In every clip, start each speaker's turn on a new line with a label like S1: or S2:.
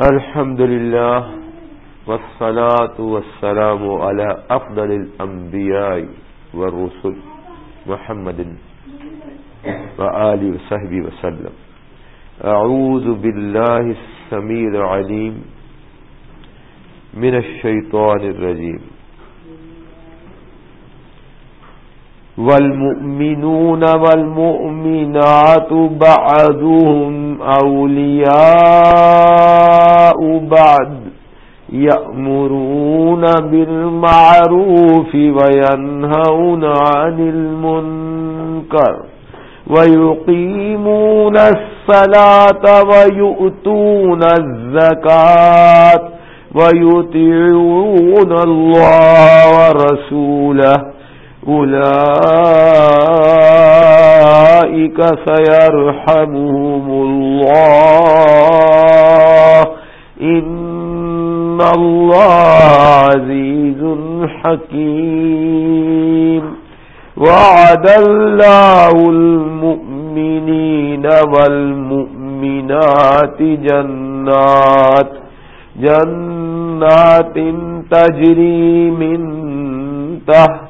S1: الحمد لله والصلاة والسلام على أفضل الأنبياء والرسل محمد وآله وصحبه وسلم. أعوذ بالله السميع العليم من الشيطان الرجيم. والمؤمنون والمؤمنات بعدهم أولياء بعد يأمرون بالمعروف وينهون عن المنكر ويقيمون الصلاة ويؤتون الزكاة ويطيعون الله ورسوله أولئك سيرحمهم الله. إن الله عزيز حكيم. وعد الله المؤمنين والمؤمنات جنات. جنات تجري من تحت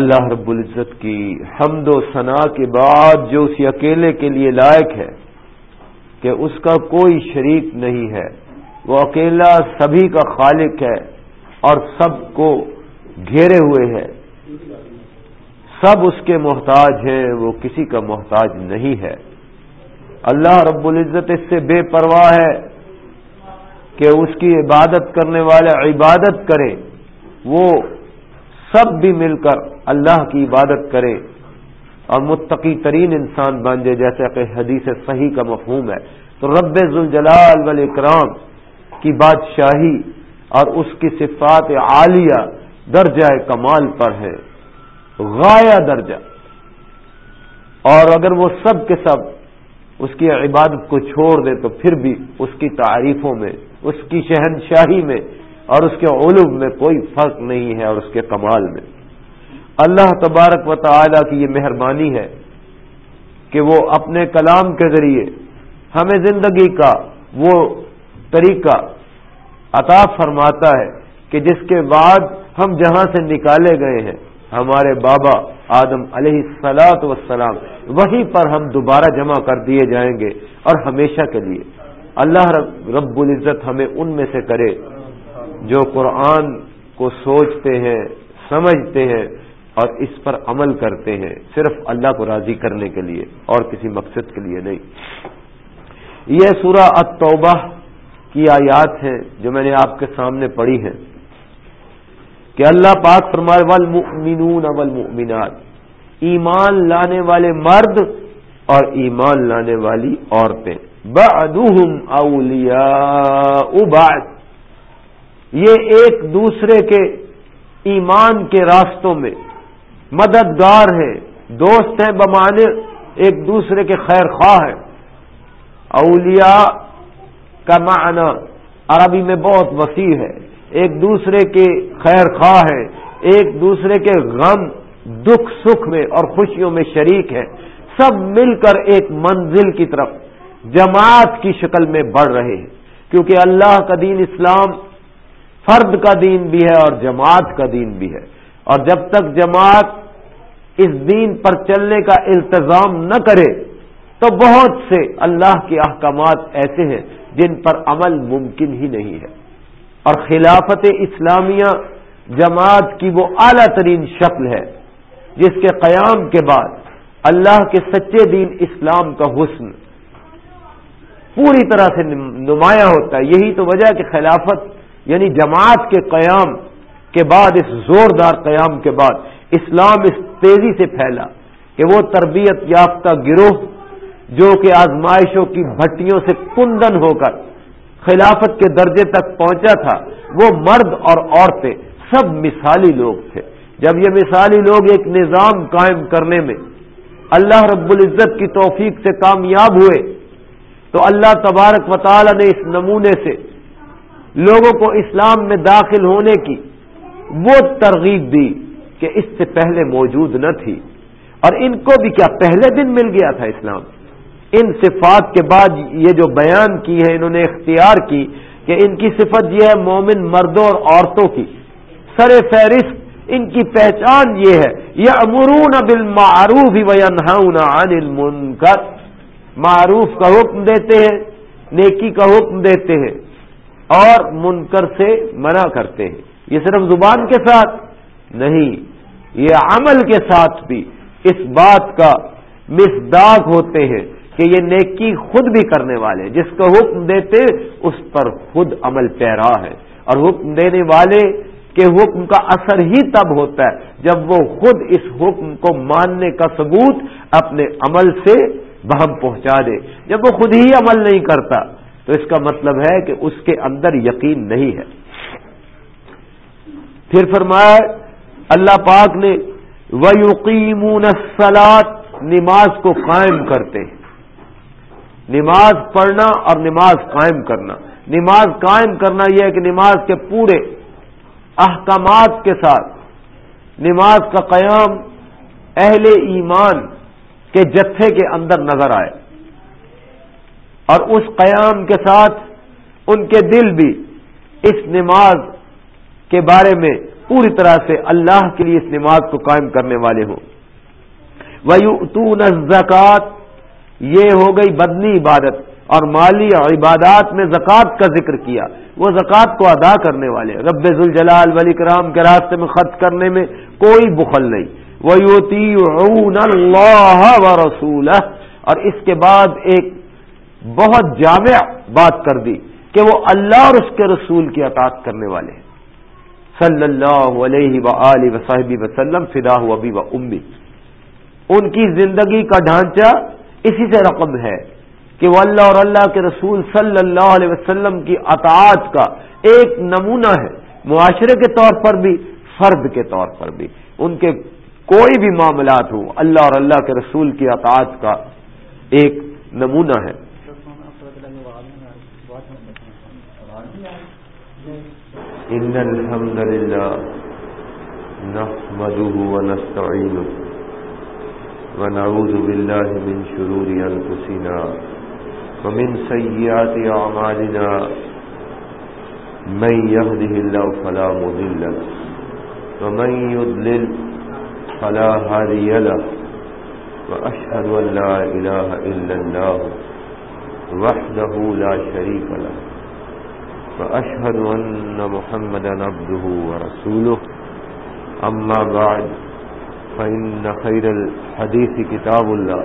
S1: اللہ رب العزت کی حمد و ثناء کے بعد جو اسی اکیلے کے لیے لائق ہے کہ اس کا کوئی شریک نہیں ہے، وہ اکیلا سبھی کا خالق ہے اور سب کو گھیرے ہوئے ہے۔ سب اس کے محتاج ہیں، وہ کسی کا محتاج نہیں ہے۔ اللہ رب العزت اس سے بے پرواہ ہے کہ اس کی عبادت کرنے والے عبادت کریں، وہ سب بھی مل کر اللہ کی عبادت کرے اور متقی ترین انسان بن جائے، جیسے کہ حدیث صحیح کا مفہوم ہے۔ تو رب ذوالجلال والاکرام کی بادشاہی اور اس کی صفات عالیہ درجہ کمال پر ہے غایا درجہ۔ اور اگر وہ سب کے سب اس کی عبادت کو چھوڑ دے تو پھر بھی اس کی تعریفوں میں، اس کی شہنشاہی میں اور اس کے علوم میں کوئی فرق نہیں ہے اور اس کے کمال میں۔ اللہ تبارک و تعالی کی یہ مہربانی ہے کہ وہ اپنے کلام کے ذریعے ہمیں زندگی کا وہ طریقہ عطا فرماتا ہے کہ جس کے بعد ہم جہاں سے نکالے گئے ہیں، ہمارے بابا آدم علیہ السلاط وسلام وہیں پر ہم دوبارہ جمع کر دیے جائیں گے اور ہمیشہ کے لیے۔ اللہ رب رب العزت ہمیں ان میں سے کرے۔ جو قرآن کو سوچتے ہیں، سمجھتے ہیں اور اس پر عمل کرتے ہیں، صرف اللہ کو راضی کرنے کے لیے اور کسی مقصد کے لیے نہیں۔ یہ سورہ التوبہ کی آیات ہیں جو میں نے آپ کے سامنے پڑھی ہیں۔ کہ اللہ پاک فرمائے، والمؤمنون والمؤمنات، ایمان لانے والے مرد اور ایمان لانے والی عورتیں۔ بعدهم اولیاء بعد۔ یہ ایک دوسرے کے ایمان کے راستوں میں مددگار ہیں، دوست ہیں بمانے ایک دوسرے کے خیر خواہ ہیں۔ اولیاء کا معنی عربی میں بہت وسیع ہے۔ ایک دوسرے کے خیر خواہ ہیں، ایک دوسرے کے غم، دکھ، سکھ میں اور خوشیوں میں شریک ہیں۔ سب مل کر ایک منزل کی طرف جماعت کی شکل میں بڑھ رہے ہیں۔ کیونکہ اللہ کا دین اسلام فرد کا دین بھی ہے اور جماعت کا دین بھی ہے۔ اور جب تک جماعت اس دین پر چلنے کا التظام نہ کرے، تو بہت سے اللہ کے احکامات ایسے ہیں جن پر عمل ممکن ہی نہیں ہے۔ اور خلافت اسلامیہ جماعت کی وہ اعلی ترین شکل ہے، جس کے قیام کے بعد اللہ کے سچے دین اسلام کا حسن پوری طرح سے نمایاں ہوتا ہے۔ یہی تو وجہ کہ خلافت یعنی جماعت کے قیام کے بعد، اس زوردار قیام کے بعد، اسلام اس تیزی سے پھیلا کہ وہ تربیت یافتہ گروہ جو کہ آزمائشوں کی بھٹیوں سے کندن ہو کر خلافت کے درجے تک پہنچا تھا، وہ مرد اور عورتیں سب مثالی لوگ تھے۔ جب یہ مثالی لوگ ایک نظام قائم کرنے میں اللہ رب العزت کی توفیق سے کامیاب ہوئے، تو اللہ تبارک و تعالی نے اس نمونے سے لوگوں کو اسلام میں داخل ہونے کی وہ ترغیب دی کہ اس سے پہلے موجود نہ تھی۔ اور ان کو بھی کیا پہلے دن مل گیا تھا اسلام؟ ان صفات کے بعد یہ جو بیان کی ہے انہوں نے اختیار کی کہ ان کی صفت یہ ہے، مومن مردوں اور عورتوں کی۔ سر فہرست، ان کی پہچان یہ ہے۔ یہ امرون بل معروف عن المنکر۔ معروف کا حکم دیتے ہیں، نیکی کا حکم دیتے ہیں۔ اور منکر سے منع کرتے ہیں۔ یہ صرف زبان کے ساتھ نہیں، یہ عمل کے ساتھ بھی اس بات کا مسداق ہوتے ہیں کہ یہ نیکی خود بھی کرنے والے جس کا حکم دیتے، اس پر خود عمل پیرا ہے۔ اور حکم دینے والے کے حکم کا اثر ہی تب ہوتا ہے جب وہ خود اس حکم کو ماننے کا ثبوت اپنے عمل سے بہم پہنچا دے۔ جب وہ خود ہی عمل نہیں کرتا تو اس کا مطلب ہے کہ اس کے اندر یقین نہیں ہے۔ پھر فرمایا، اللہ پاک نے ویقیمون السلات نماز کو قائم کرتے ہیں۔ نماز پڑھنا اور نماز قائم کرنا۔ نماز قائم کرنا یہ ہے کہ نماز کے پورے احکامات کے ساتھ نماز کا قیام اہل ایمان کے جتھے کے اندر نظر آئے۔ اور اس قیام کے ساتھ ان کے دل بھی اس نماز کے بارے میں پوری طرح سے اللہ کے لیے اس نماز کو قائم کرنے والے ہوں۔ وہ یہ ہو گئی بدنی عبادت اور مالی اور عبادات میں زکوٰۃ کا ذکر کیا۔ وہ زکوٰۃ کو ادا کرنے والے، رب الجلال ولی کرام کے راستے میں خط کرنے میں کوئی بخل نہیں۔ وہ اللہ و رسول اور اس کے بعد ایک بہت جامع بات کر دی کہ وہ اللہ اور اس کے رسول کی اطاعت کرنے والے ہیں۔ صلی اللہ علیہ و وصحبی وسلم فدا ابی و امی۔ ان کی زندگی کا ڈھانچہ اسی سے رقم ہے کہ وہ اللہ اور اللہ کے رسول صلی اللہ علیہ وسلم کی اطاعت کا ایک نمونہ ہے۔ معاشرے کے طور پر بھی، فرد کے طور پر بھی۔ ان کے کوئی بھی معاملات ہوں، اللہ اور اللہ کے رسول کی اطاعت کا ایک نمونہ ہے۔ ان الحمد للہ نحمده ونستعینه ونعوذ بالله من شرور انفسنا ومن سيئات اعمالنا من يهده الله فلا مضل له ومن يضلل فلا هادي له واشهد ان لا اله الا الله وحده لا شريك له وأشهد أن محمدا عبده ورسوله. أما بعد، فإن خير الحديث كتاب الله،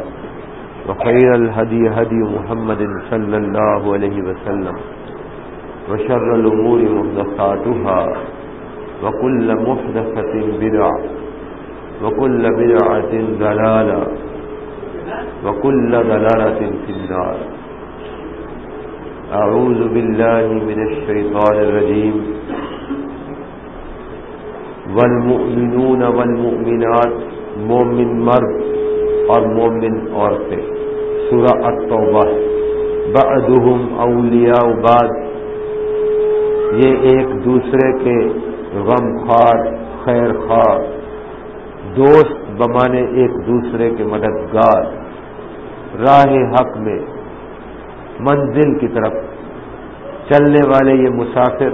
S1: وخير الهدي هدي محمد صلى الله عليه وسلم، وشر الأمور مهدفاتها وكل محدثة بدع وكل بدعة دلالة وكل دلالة في النار. أعوذ بالله من الشيطان الرجيم. والمؤمنون والمؤمنات مومن مرد اور مومن عورتیں۔ سورہ التوبہ بعدهم اولیاء بعد یہ ایک دوسرے کے غم خار خیر خار دوست بمانے ایک دوسرے کے مددگار۔ راہ حق میں، منزل کی طرف چلنے والے یہ مسافر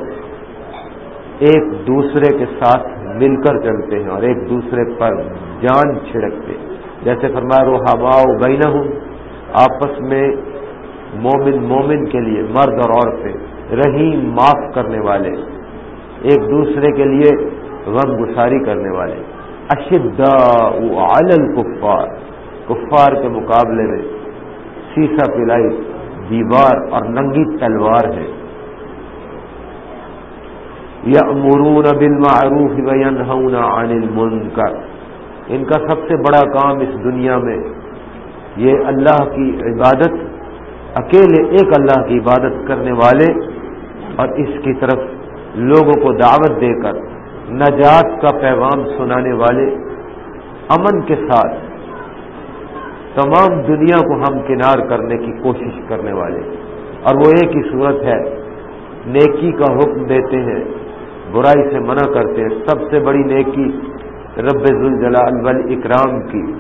S1: ایک دوسرے کے ساتھ مل کر چلتے ہیں اور ایک دوسرے پر جان چھڑکتے جیسے فرمایا رو ہواؤ بین ہوں آپس میں مومن مومن کے لیے، مرد اور عورتیں، رحیم معاف کرنے والے، ایک دوسرے کے لیے غم گساری کرنے والے۔ اشدا کفار کفار کے مقابلے میں سیسا پلائی دیوار اور ننگی تلوار ہے۔ یا مرون بل معروف عن المنکر۔ ان کا سب سے بڑا کام اس دنیا میں یہ اللہ کی عبادت، اکیلے ایک اللہ کی عبادت کرنے والے اور اس کی طرف لوگوں کو دعوت دے کر نجات کا پیغام سنانے والے امن کے ساتھ تمام دنیا کو ہم کنار کرنے کی کوشش کرنے والے اور وہ ایک ہی صورت ہے، نیکی کا حکم دیتے ہیں، برائی سے منع کرتے ہیں۔ سب سے بڑی نیکی رب ذوالجلال والاکرام کی۔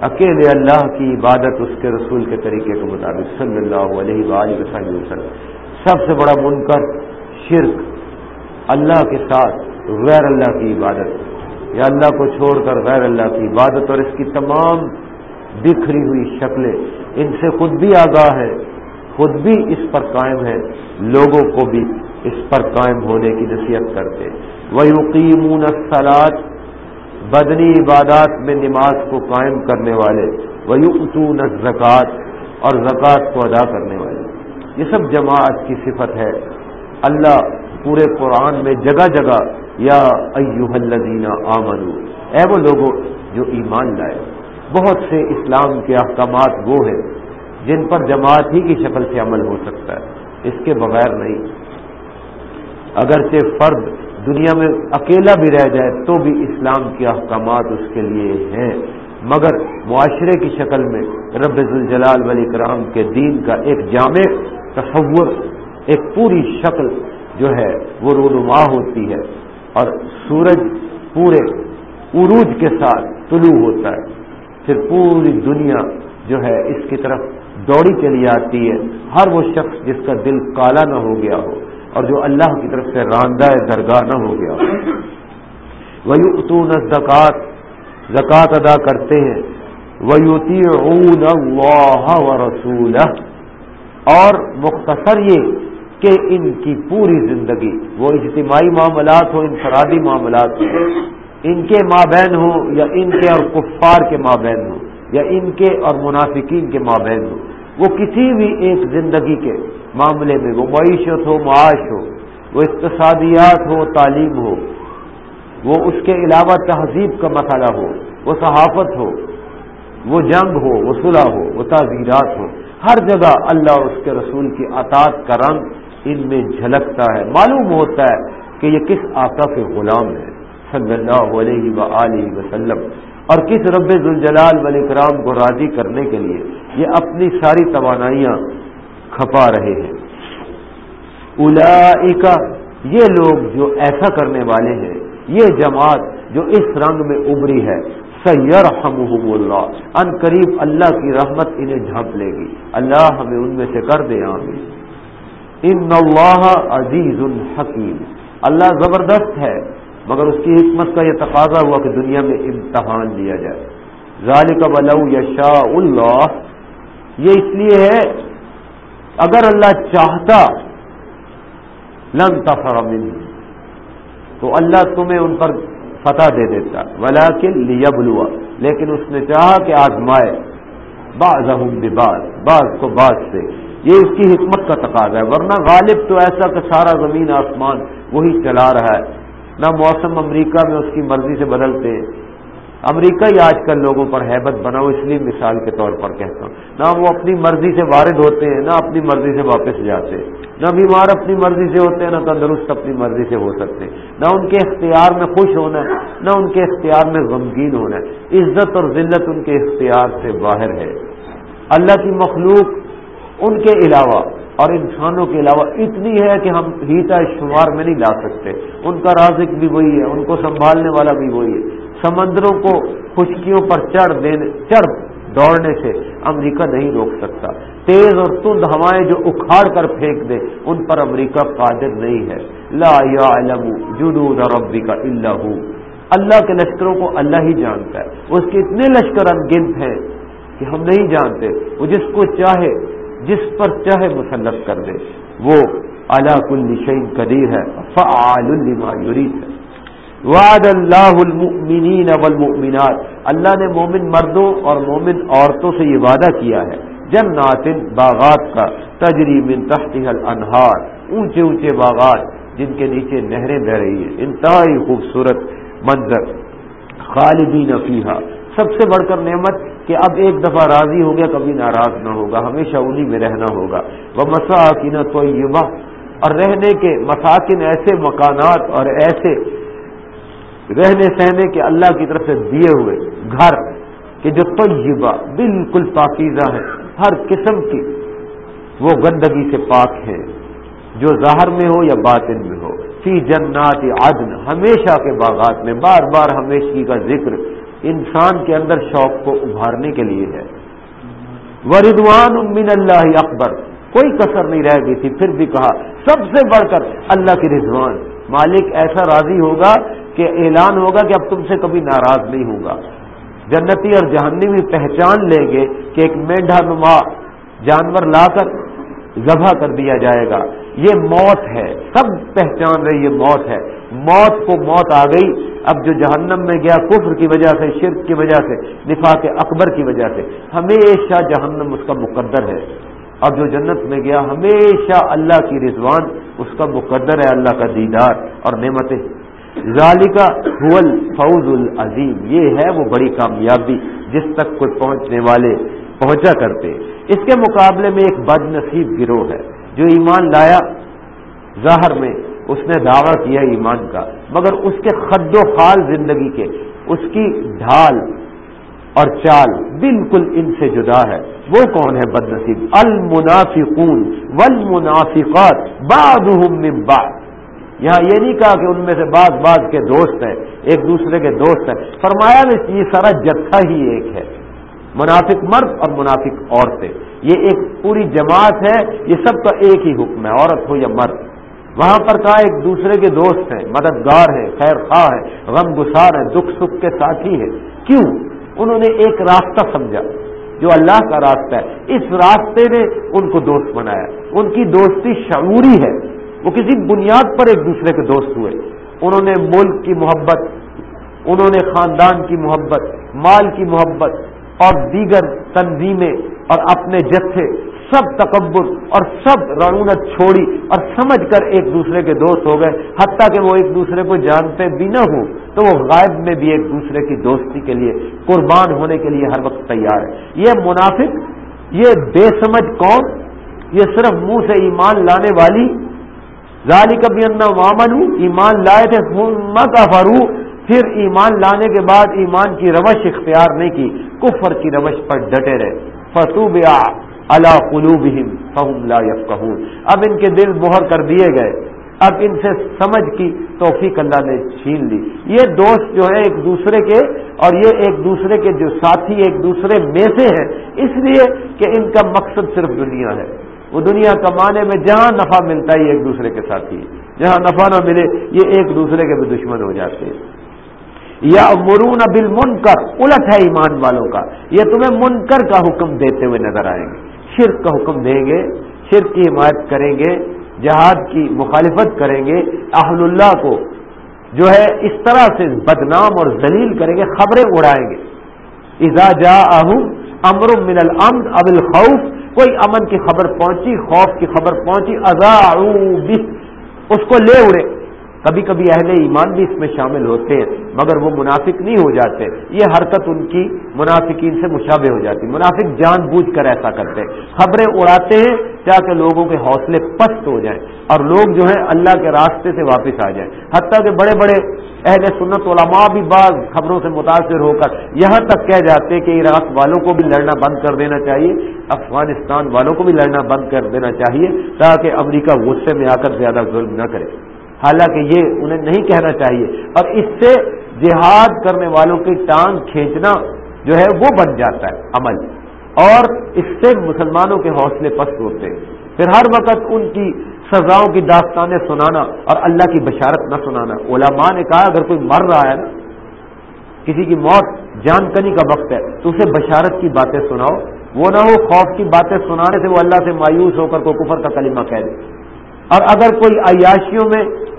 S1: اکیلے اللہ کی عبادت اس کے رسول کے طریقے کے مطابق صلی اللہ علیہ وآلہ وسلم۔ سب سے بڑا منکر شرک اللہ کے ساتھ غیر اللہ کی عبادت۔ یا اللہ کو چھوڑ کر غیر اللہ کی عبادت اور اس کی تمام بکھری ہوئی شکلیں۔ ان سے خود بھی آگاہ ہے، خود بھی اس پر قائم ہے۔ لوگوں کو بھی اس پر قائم ہونے کی نصیحت کرتے وہ یقین سلاد بدنی عبادات میں نماز کو قائم کرنے والے۔ وہ یقون زکوٰۃ اور زکوٰۃ کو ادا کرنے والے۔ یہ سب جماعت کی صفت ہے۔ اللہ پورے قرآن میں جگہ جگہ، یا ایوہ الذین آمنو اے وہ لوگوں جو ایمان لائے۔ بہت سے اسلام کے احکامات وہ ہیں جن پر جماعت ہی کی شکل سے عمل ہو سکتا ہے، اس کے بغیر نہیں۔ اگرچہ فرد دنیا میں اکیلا بھی رہ جائے تو بھی اسلام کے احکامات اس کے لیے ہیں، مگر معاشرے کی شکل میں رب الجلال ولی کرام کے دین کا ایک جامع تصور، ایک پوری شکل جو ہے وہ رونما ہوتی ہے اور سورج پورے عروج کے ساتھ طلوع ہوتا ہے۔ پھر پوری دنیا جو ہے اس کی طرف دوڑی چلی آتی ہے۔ ہر وہ شخص جس کا دل کالا نہ ہو گیا ہو اور جو اللہ کی طرف سے راندہ درگاہ نہ ہو گیا ہو۔ وہی اتون زکوٰۃ زکوٰۃ ادا کرتے ہیں۔ ویوتی و رسول اور مختصر یہ کہ ان کی پوری زندگی، وہ اجتماعی معاملات ہوں انفرادی معاملات ہوں۔ ان کے مابین ہوں یا ان کے اور کفار کے مابین ہوں یا ان کے اور منافقین کے مابین ہوں، وہ کسی بھی ایک زندگی کے معاملے میں، وہ معیشت ہو، معاش ہو، وہ اقتصادیات ہو تعلیم ہو، وہ اس کے علاوہ تہذیب کا مسئلہ ہو، وہ صحافت ہو، وہ جنگ ہو، وہ صلح ہو، وہ تعزیرات ہو، ہر جگہ اللہ اور اس کے رسول کی اطاعت کا رنگ ان میں جھلکتا ہے۔ معلوم ہوتا ہے کہ یہ کس آقا کے غلام ہے صلی اللہ علیہ و وسلم، اور کس رب الجلال ولی کرام کو راضی کرنے کے لیے یہ اپنی ساری توانائیاں کھپا رہے ہیں۔ الا یہ لوگ جو ایسا کرنے والے ہیں، یہ جماعت جو اس رنگ میں ابری ہے سیر اللہ، ان قریب اللہ کی رحمت انہیں جھانپ لے گی۔ اللہ ہمیں ان میں سے کر دے، آمین۔ ان اللہ عزیز الحکیم اللہ زبردست ہے۔ مگر اس کی حکمت کا یہ تقاضا ہوا کہ دنیا میں امتحان لیا جائے۔ ذالک ولو یشاء اللہ۔ یہ اس لیے ہے، اگر اللہ چاہتا، لن تفر تو اللہ تمہیں ان پر فتح دے دیتا۔ ولیکن لیبلوا لیکن اس نے چاہا کہ آزمائے۔ بعضهم ببعض۔ بعض کو بعض سے۔ یہ اس کی حکمت کا تقاضا ہے۔ ورنہ غالب تو ایسا کہ سارا زمین آسمان وہی چلا رہا ہے۔ نہ موسم امریکہ میں اس کی مرضی سے بدلتے، امریکہ ہی آج کل لوگوں پر حیبت بنا ہو اس لیے مثال کے طور پر کہتا ہوں۔ نہ وہ اپنی مرضی سے وارد ہوتے ہیں، نہ اپنی مرضی سے واپس جاتے۔ نہ بیمار اپنی مرضی سے ہوتے ہیں، نہ تندرست اپنی مرضی سے ہو سکتے۔ نہ ان کے اختیار میں خوش ہونا ہے، نہ ان کے اختیار میں غمگین ہونا ہے۔ عزت اور ذلت ان کے اختیار سے باہر ہے۔ اللہ کی مخلوق ان کے علاوہ اور انسانوں کے علاوہ اتنی ہے کہ ہم ہیتا شمار میں نہیں لا سکتے۔ ان کا رازق بھی وہی ہے، ان کو سنبھالنے والا بھی وہی ہے۔ سمندروں کو خشکیوں پر چڑھ دینے، چڑھ دوڑنے سے امریکہ نہیں روک سکتا۔ تیز اور تند ہوائیں جو اکھاڑ کر پھینک دے، ان پر امریکہ قادر نہیں ہے۔ لا علم جدود ربی کا اللہ اللہ کے لشکروں کو اللہ ہی جانتا ہے۔ اس کے اتنے لشکر انگنت ہیں کہ ہم نہیں جانتے۔ وہ جس کو چاہے جس پر چاہے مسلط کر دے۔ وہ اللہ کل شعین قدیر ہے، فعال لما یرید ہے۔ وعد اللہ المؤمنین والمؤمنات۔ اللہ نے مومن مردوں اور مومن عورتوں سے یہ وعدہ کیا ہے۔ جنات باغات کا تجری من تحتها الانہار۔ اونچے اونچے باغات جن کے نیچے نہریں بہ رہی ہیں۔ انتہائی خوبصورت منظر۔ خالدین فیہا۔ سب سے بڑھ کر نعمت کہ اب ایک دفعہ راضی ہو گیا، کبھی ناراض نہ ہوگا، ہمیشہ انہی میں رہنا ہوگا۔ وہ مسا کی اور رہنے کے، مساکن ایسے مکانات اور ایسے رہنے سہنے کے اللہ کی طرف سے دیے ہوئے گھر کہ جو طیبہ، بالکل پاکیزہ ہے ہر قسم کی وہ گندگی سے پاک ہے جو ظاہر میں ہو یا باطن میں ہو۔ فی جنات عدن۔ ہمیشہ کے باغات میں، بار بار ہمیشگی کا ذکر۔ انسان کے اندر شوق کو ابھارنے کے لیے ہے۔ وردوان من اللہ اکبر کوئی کسر نہیں رہ گئی تھی، پھر بھی کہا، سب سے بڑھ کر اللہ کی رضوان۔ مالک ایسا راضی ہوگا کہ اعلان ہوگا کہ اب تم سے کبھی ناراض نہیں ہوگا۔ جنتی اور جہنی بھی پہچان لیں گے کہ ایک مینڈا نما جانور لا کر ذبح کر دیا جائے گا۔ یہ موت ہے، سب پہچان رہے، یہ موت ہے۔ موت کو موت آ گئی۔ اب جو جہنم میں گیا کفر کی وجہ سے، شرک کی وجہ سے، نفاق اکبر کی وجہ سے، ہمیشہ جہنم اس کا مقدر ہے۔ اور جو جنت میں گیا، ہمیشہ اللہ کی رضوان اس کا مقدر ہے، اللہ کا دیدار اور نعمتیں۔ ذالکا حول فوز العظیم۔ یہ ہے وہ بڑی کامیابی جس تک کوئی پہنچنے والے پہنچا کرتے۔ اس کے مقابلے میں ایک بد نصیب گروہ ہے، جو ایمان لایا، ظاہر میں اس نے دعویٰ کیا ایمان کا، مگر اس کے خد و خال زندگی کے، اس کی ڈھال اور چال بالکل ان سے جدا ہے۔ وہ کون ہے بد نصیب المنافقون والمنافقات بعضهم من بعض۔ یہاں یہ نہیں کہا کہ ان میں سے بعض بعض کے دوست ہیں، ایک دوسرے کے دوست ہیں۔ فرمایا یہ سارا جتھا ہی ایک ہے۔ منافق مرد اور منافق عورتیں۔ یہ ایک پوری جماعت ہے، یہ سب کا ایک ہی حکم ہے، عورت ہو یا مرد۔ وہاں پر کہا ایک دوسرے کے دوست ہیں، مددگار ہیں، خیر خواہ ہیں، غم گسار ہیں، دکھ سکھ کے ساتھی ہیں۔ کیوں؟ انہوں نے ایک راستہ سمجھا، جو اللہ کا راستہ ہے۔ اس راستے نے ان کو دوست بنایا۔ ان کی دوستی شعوری ہے۔ وہ کسی بنیاد پر ایک دوسرے کے دوست ہوئے۔ انہوں نے ملک کی محبت، انہوں نے خاندان کی محبت، مال کی محبت اور دیگر تنظیمیں اور اپنے جتھے سب تکبر اور سب رونت چھوڑی اور سمجھ کر ایک دوسرے کے دوست ہو گئے، حتیٰ کہ وہ ایک دوسرے کو جانتے بھی نہ ہوں، تو وہ غائب میں بھی ایک دوسرے کی دوستی کے لیے، قربان ہونے کے لیے ہر وقت تیار ہے۔ یہ منافق، یہ بے سمجھ کون یہ صرف منہ سے ایمان لانے والی ظالی کبھی اندر مامن ایمان لائے تھے کا فرو پھر ایمان لانے کے بعد ایمان کی روش اختیار نہیں کی، کفر کی روش پر ڈٹے رہے۔ فصوب اللہ قلوب فہم لا اب ان کے دل مہر کر دیے گئے۔ اب ان سے سمجھ کی توفیق اللہ نے چھین لی۔ یہ دوست جو ہے ایک دوسرے کے، اور یہ ایک دوسرے کے جو ساتھی ایک دوسرے میں سے ہیں، اس لیے کہ ان کا مقصد صرف دنیا ہے۔ وہ دنیا کمانے میں جہاں نفع ملتا ہے ایک دوسرے کے ساتھ ہی جہاں نفع نہ ملے، یہ ایک دوسرے کے بھی دشمن ہو جاتے ہیں۔ یا مرون بل منکر الٹ ہے ایمان والوں کا۔ یہ تمہیں منکر کا حکم دیتے ہوئے نظر آئیں گے۔ شرک کا حکم دیں گے، شرک کی حمایت کریں گے، جہاد کی مخالفت کریں گے۔ اہل اللہ کو جو ہے اس طرح سے بدنام اور ذلیل کریں گے، خبریں اڑائیں گے۔ اذا جا امر من الامن اب الخوف، کوئی امن کی خبر پہنچی، خوف کی خبر پہنچی ازا اس کو لے اڑے۔ کبھی کبھی اہل ایمان بھی اس میں شامل ہوتے ہیں، مگر وہ منافق نہیں ہو جاتے۔ یہ حرکت ان کی منافقین سے مشابہ ہو جاتی۔ منافق جان بوجھ کر ایسا کرتے خبریں اڑاتے ہیں تاکہ لوگوں کے حوصلے پست ہو جائیں اور لوگ جو ہیں اللہ کے راستے سے واپس آ جائیں۔ حتیٰ کہ بڑے بڑے اہل سنت علماء بھی بعض خبروں سے متاثر ہو کر یہاں تک کہہ جاتے کہ عراق والوں کو بھی لڑنا بند کر دینا چاہیے، افغانستان والوں کو بھی لڑنا بند کر دینا چاہیے تاکہ امریکہ غصے میں آ کر زیادہ ظلم نہ کرے۔ حالانکہ یہ انہیں نہیں کہنا چاہیے۔ اور اس سے جہاد کرنے والوں کی ٹانگ کھینچنا جو ہے وہ بن جاتا ہے عمل۔ اور اس سے مسلمانوں کے حوصلے پست ہوتے ہیں۔ پھر ہر وقت ان کی سزاؤں کی داستانیں سنانا اور اللہ کی بشارت نہ سنانا۔ علماء نے کہا، اگر کوئی مر رہا ہے نا، کسی کی موت جان کنی کا وقت ہے، تو اسے بشارت کی باتیں سناؤ۔ وہ نہ ہو خوف کی باتیں سنانے سے وہ اللہ سے مایوس ہو کر کوئی کفر کا کلمہ کہہ دے۔ اور اگر کوئی عیاشیوں میں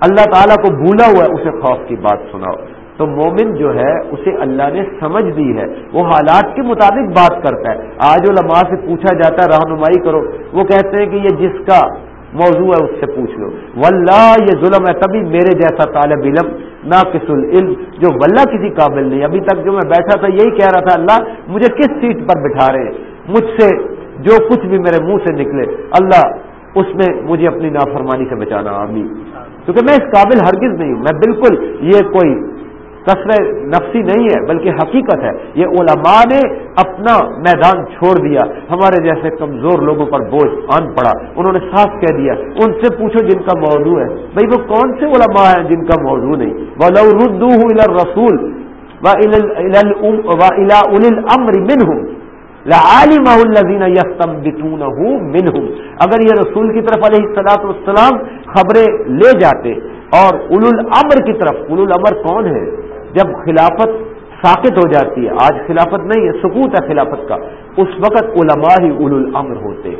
S1: اللہ تعالیٰ کو بھولا ہوا ہے، اسے خوف کی بات سناؤ۔ تو مومن جو ہے، اسے اللہ نے سمجھ دی ہے۔ وہ حالات کے مطابق بات کرتا ہے۔ آج علماء سے پوچھا جاتا ہے، رہنمائی کرو۔ وہ کہتے ہیں کہ یہ جس کا موضوع ہے، اس سے پوچھ لو۔ واللہ، یہ ظلم ہے، تبھی میرے جیسا طالب علم نہ کس العلم، جو واللہ کسی قابل نہیں۔ ابھی تک جو میں بیٹھا تھا، یہی کہہ رہا تھا، اللہ مجھے کس سیٹ پر بٹھا رہے ہیں؟ مجھ سے جو کچھ بھی میرے منہ سے نکلے، اللہ اس میں مجھے اپنی نافرمانی سے بچانا۔ آمین۔ کیونکہ میں اس قابل ہرگز نہیں ہوں۔ میں بالکل یہ کوئی کثر نفسی نہیں ہے، بلکہ حقیقت ہے۔ یہ علماء نے اپنا میدان چھوڑ دیا۔ ہمارے جیسے کمزور لوگوں پر بوجھ آن پڑا۔ انہوں نے صاف کہہ دیا۔ ان سے پوچھو جن کا موضوع ہے۔ بھائی، وہ کون سے علماء ہیں جن کا موضوع نہیں؟ وہ لو ردو رسول و الا امر من ہوں الزین یستم بتون منہم اگر یہ رسول کی طرف علیہ السلاط والسلام خبریں لے جاتے اور اول الامر کی طرف اول الامر کون ہے؟ جب خلافت ساکت ہو جاتی ہے، آج خلافت نہیں ہے، سکوت ہے خلافت کا۔ اس وقت علماء ہی اول الامر ہوتے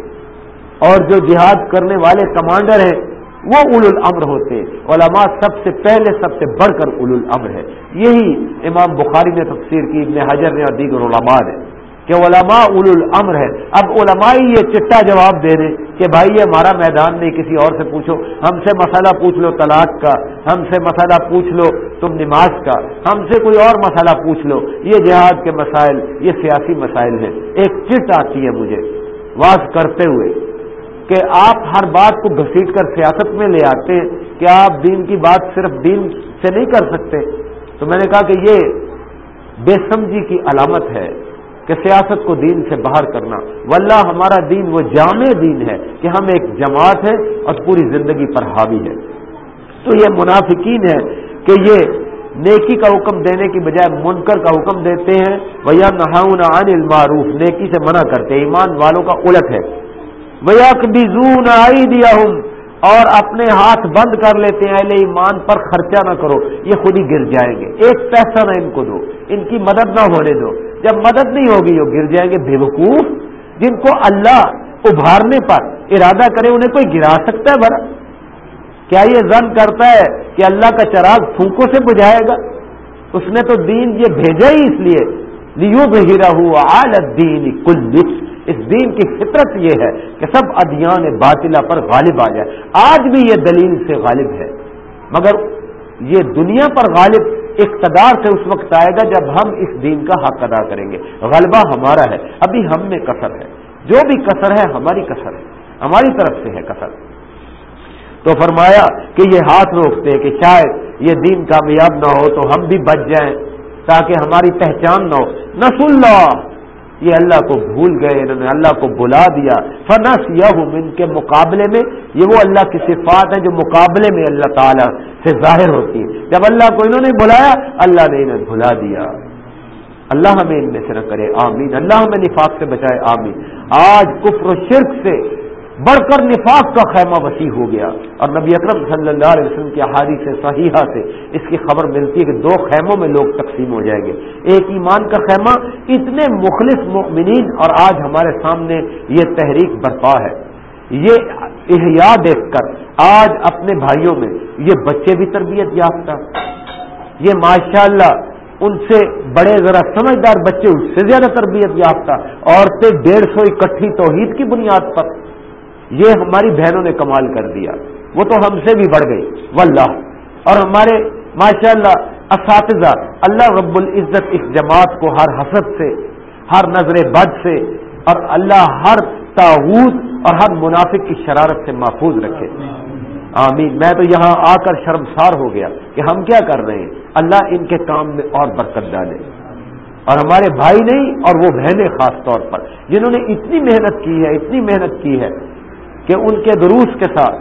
S1: اور جو جہاد کرنے والے کمانڈر ہیں، وہ اول الامر ہوتے علماء سب سے پہلے، سب سے بڑھ کر اول الامر ہے۔ یہی امام بخاری نے تفسیر کی، ابن حجر نے اور دیگر علماء نے۔ کہ علماء اول الامر ہے اب علماء یہ چٹا جواب دے دیں کہ بھائی یہ ہمارا میدان نہیں، کسی اور سے پوچھو۔ ہم سے مسئلہ پوچھ لو طلاق کا، ہم سے مسئلہ پوچھ لو تم نماز کا، ہم سے کوئی اور مسئلہ پوچھ لو۔ یہ جہاد کے مسائل، یہ سیاسی مسائل ہیں۔ ایک چٹ آتی ہے مجھے واز کرتے ہوئے کہ آپ ہر بات کو گھسیٹ کر سیاست میں لے آتے ہیں کہ آپ دین کی بات صرف دین سے نہیں کر سکتے۔ تو میں نے کہا کہ یہ بے سمجھی کی علامت ہے۔ کہ سیاست کو دین سے باہر کرنا۔ واللہ، ہمارا دین وہ جامع دین ہے کہ ہم ایک جماعت ہے اور پوری زندگی پر حاوی ہے تو یہ منافقین ہے کہ یہ نیکی کا حکم دینے کی بجائے منکر کا حکم دیتے ہیں۔ ویا نہاؤن عن المعروف، نیکی سے منع کرتے ہیں۔ ایمان والوں کا الٹ ہے۔ ویا کبھی آئی دیا ہوں اور اپنے ہاتھ بند کر لیتے ہیں۔ اہل ایمان پر خرچہ نہ کرو، یہ خود ہی گر جائیں گے۔ ایک پیسہ نہ ان کو دو، ان کی مدد نہ ہونے دو۔ جب مدد نہیں ہوگی وہ گر جائیں گے بیوقوف، جن کو اللہ ابھارنے پر ارادہ کرے، انہیں کوئی گرا سکتا ہے بھرا کیا یہ زن کرتا ہے کہ اللہ کا چراغ پھونکوں سے بجھائے گا؟ اس نے تو دین یہ بھیجا ہی اس لیے۔ لیو بہیرا ہوا دین کل اس دین کی فطرت یہ ہے کہ سب ادیان باطلا پر غالب آ جائے۔ آج بھی یہ دلیل سے غالب ہے۔ مگر یہ دنیا پر غالب اقتدار سے اس وقت آئے گا جب ہم اس دین کا حق ادا کریں گے۔ غلبہ ہمارا ہے۔ ابھی ہم میں کثر ہے۔ جو بھی کثر ہے، ہماری کثر ہے۔ ہماری طرف سے ہے کثر۔ تو فرمایا کہ یہ ہاتھ روکتے کہ شاید یہ دین کامیاب نہ ہو تو ہم بھی بچ جائیں تاکہ ہماری پہچان نہ ہو۔ نس اللہ۔ یہ اللہ کو بھول گئے، انہوں نے اللہ کو بلا دیا۔ فنا سیاہ ان کے مقابلے میں، یہ وہ اللہ کی صفات ہیں جو مقابلے میں اللہ تعالیٰ سے ظاہر ہوتی ہے جب اللہ کو انہوں نے بلایا، اللہ نے انہیں بھلا دیا۔ اللہ ہمیں ان میں سے نہ کرے، آمین۔ اللہ ہمیں نفاق سے بچائے، آمین۔ آج کفر و شرک سے بڑھ کر نفاق کا خیمہ وسیع ہو گیا اور نبی اکرم صلی اللہ علیہ وسلم کی احادی سے صحیحہ سے اس کی خبر ملتی ہے کہ دو خیموں میں لوگ تقسیم ہو جائیں گے۔ ایک ایمان کا خیمہ، اتنے مخلص مؤمنین اور آج ہمارے سامنے یہ تحریک برپا ہے۔ یہ احیاء دیکھ کر آج اپنے بھائیوں میں یہ بچے بھی تربیت یافتہ، یہ ماشاء اللہ ان سے بڑے ذرا سمجھدار بچے اس سے زیادہ تربیت یافتہ، عورتیں ڈیڑھ سو اکٹھی توحید کی بنیاد پر یہ ہماری بہنوں نے کمال کر دیا۔ وہ تو ہم سے بھی بڑھ گئی واللہ۔ اور ہمارے ماشاء اللہ اساتذہ، اللہ رب العزت اس جماعت کو ہر حسد سے، ہر نظر بد سے اور اللہ ہر تعود اور ہر منافق کی شرارت سے محفوظ رکھے۔ آمین۔ میں تو یہاں آ کر شرمسار ہو گیا کہ ہم کیا کر رہے ہیں۔ اللہ ان کے کام میں اور برکت ڈالے۔ اور ہمارے بھائی نہیں، اور وہ بہنیں خاص طور پر۔ جنہوں نے اتنی محنت کی ہے، اتنی محنت کی ہے۔ کہ ان کے دروس کے ساتھ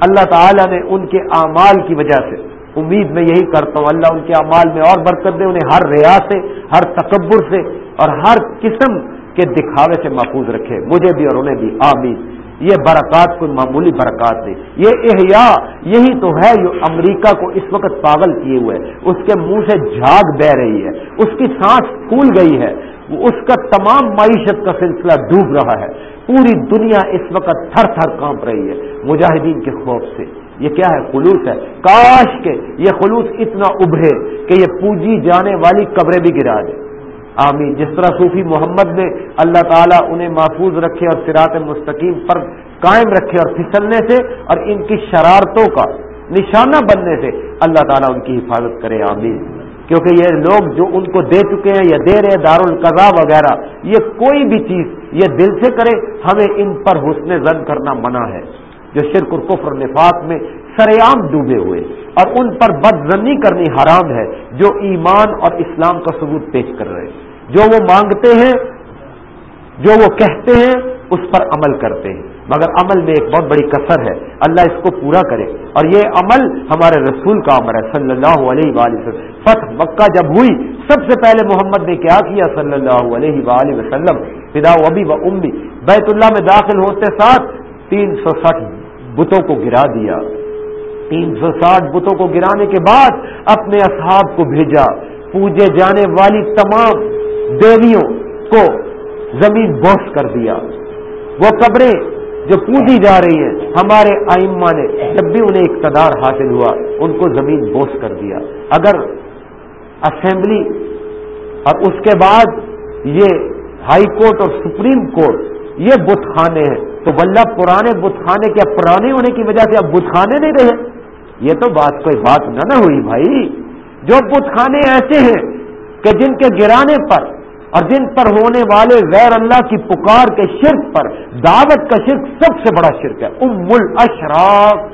S1: اللہ تعالیٰ نے ان کے اعمال کی وجہ سے، امید میں یہی کرتا ہوں، اللہ ان کے اعمال میں اور برکت دے، انہیں ہر ریا سے، ہر تکبر سے اور ہر قسم کے دکھاوے سے محفوظ رکھے۔ مجھے بھی اور انہیں بھی۔ آمین۔ یہ برکات کوئی معمولی برکات نہیں یہ احیاء، یہی تو ہے جو امریکہ کو اس وقت پاگل کیے ہوئے اس کے منہ سے جھاگ بہ رہی ہے۔ اس کی سانس پھول گئی ہے۔ اس کا تمام معیشت کا سلسلہ ڈوب رہا ہے۔ پوری دنیا اس وقت تھر تھر کانپ رہی ہے مجاہدین کے خوف سے۔ یہ کیا ہے؟ خلوص ہے۔ کاش کے یہ خلوص اتنا ابھرے کہ یہ پوجی جانے والی قبریں بھی گرا دے۔ آمین۔ جس طرح صوفی محمد نے اللہ تعالیٰ انہیں محفوظ رکھے اور سرات مستقیم پر قائم رکھے اور پھسلنے سے اور ان کی شرارتوں کا نشانہ بننے سے اللہ تعالیٰ ان کی حفاظت کرے۔ آمین۔ کیونکہ یہ لوگ جو ان کو دے چکے ہیں یا دے رہے دار القضا وغیرہ، یہ کوئی بھی چیز یہ دل سے کرے، ہمیں ان پر حسن زن کرنا منع ہے۔ جو شرک اور کفر نفاق میں سرعام ڈوبے ہوئے، اور ان پر بد زنی کرنی حرام ہے جو ایمان اور اسلام کا ثبوت پیش کر رہے۔ ہیں جو وہ مانگتے ہیں جو وہ کہتے ہیں اس پر عمل کرتے ہیں۔ مگر عمل میں ایک بہت بڑی کثر ہے۔ اللہ اس کو پورا کرے۔ اور یہ عمل ہمارے رسول کا عمر ہے صلی اللہ علیہ وآلہ وسلم۔ فتح مکہ جب ہوئی، سب سے پہلے محمد نے کیا کیا صلی اللہ علیہ وآلہ وسلم؟ فدا ابی و امی۔ بیت اللہ میں داخل ہوتے ساتھ تین سو سٹھ بتوں کو گرا دیا۔ تین سو ساٹھ بتوں کو گرانے کے بعد اپنے اصحاب کو بھیجا۔ پوجے جانے والی تمام دیویوں کو زمین بوس کر دیا۔ وہ قبریں جو پوجی جا رہی ہیں، ہمارے آئمہ نے جب بھی انہیں اقتدار حاصل ہوا، ان کو زمین بوس کر دیا۔ اگر اسمبلی اور اس کے بعد یہ ہائی کورٹ اور سپریم کورٹ یہ بت خانے ہیں، تو ولہ پرانے بت خانے کیا پرانے ہونے کی وجہ سے اب بت خانے نہیں رہے۔ یہ تو بات کوئی بات نہ نہ ہوئی بھائی۔ جو بت خانے ایسے ہیں کہ جن کے گرانے پر اور جن پر ہونے والے غیر اللہ کی پکار کے شرک پر دعوت کا شرک سب سے بڑا شرک ہے، ام الاشراف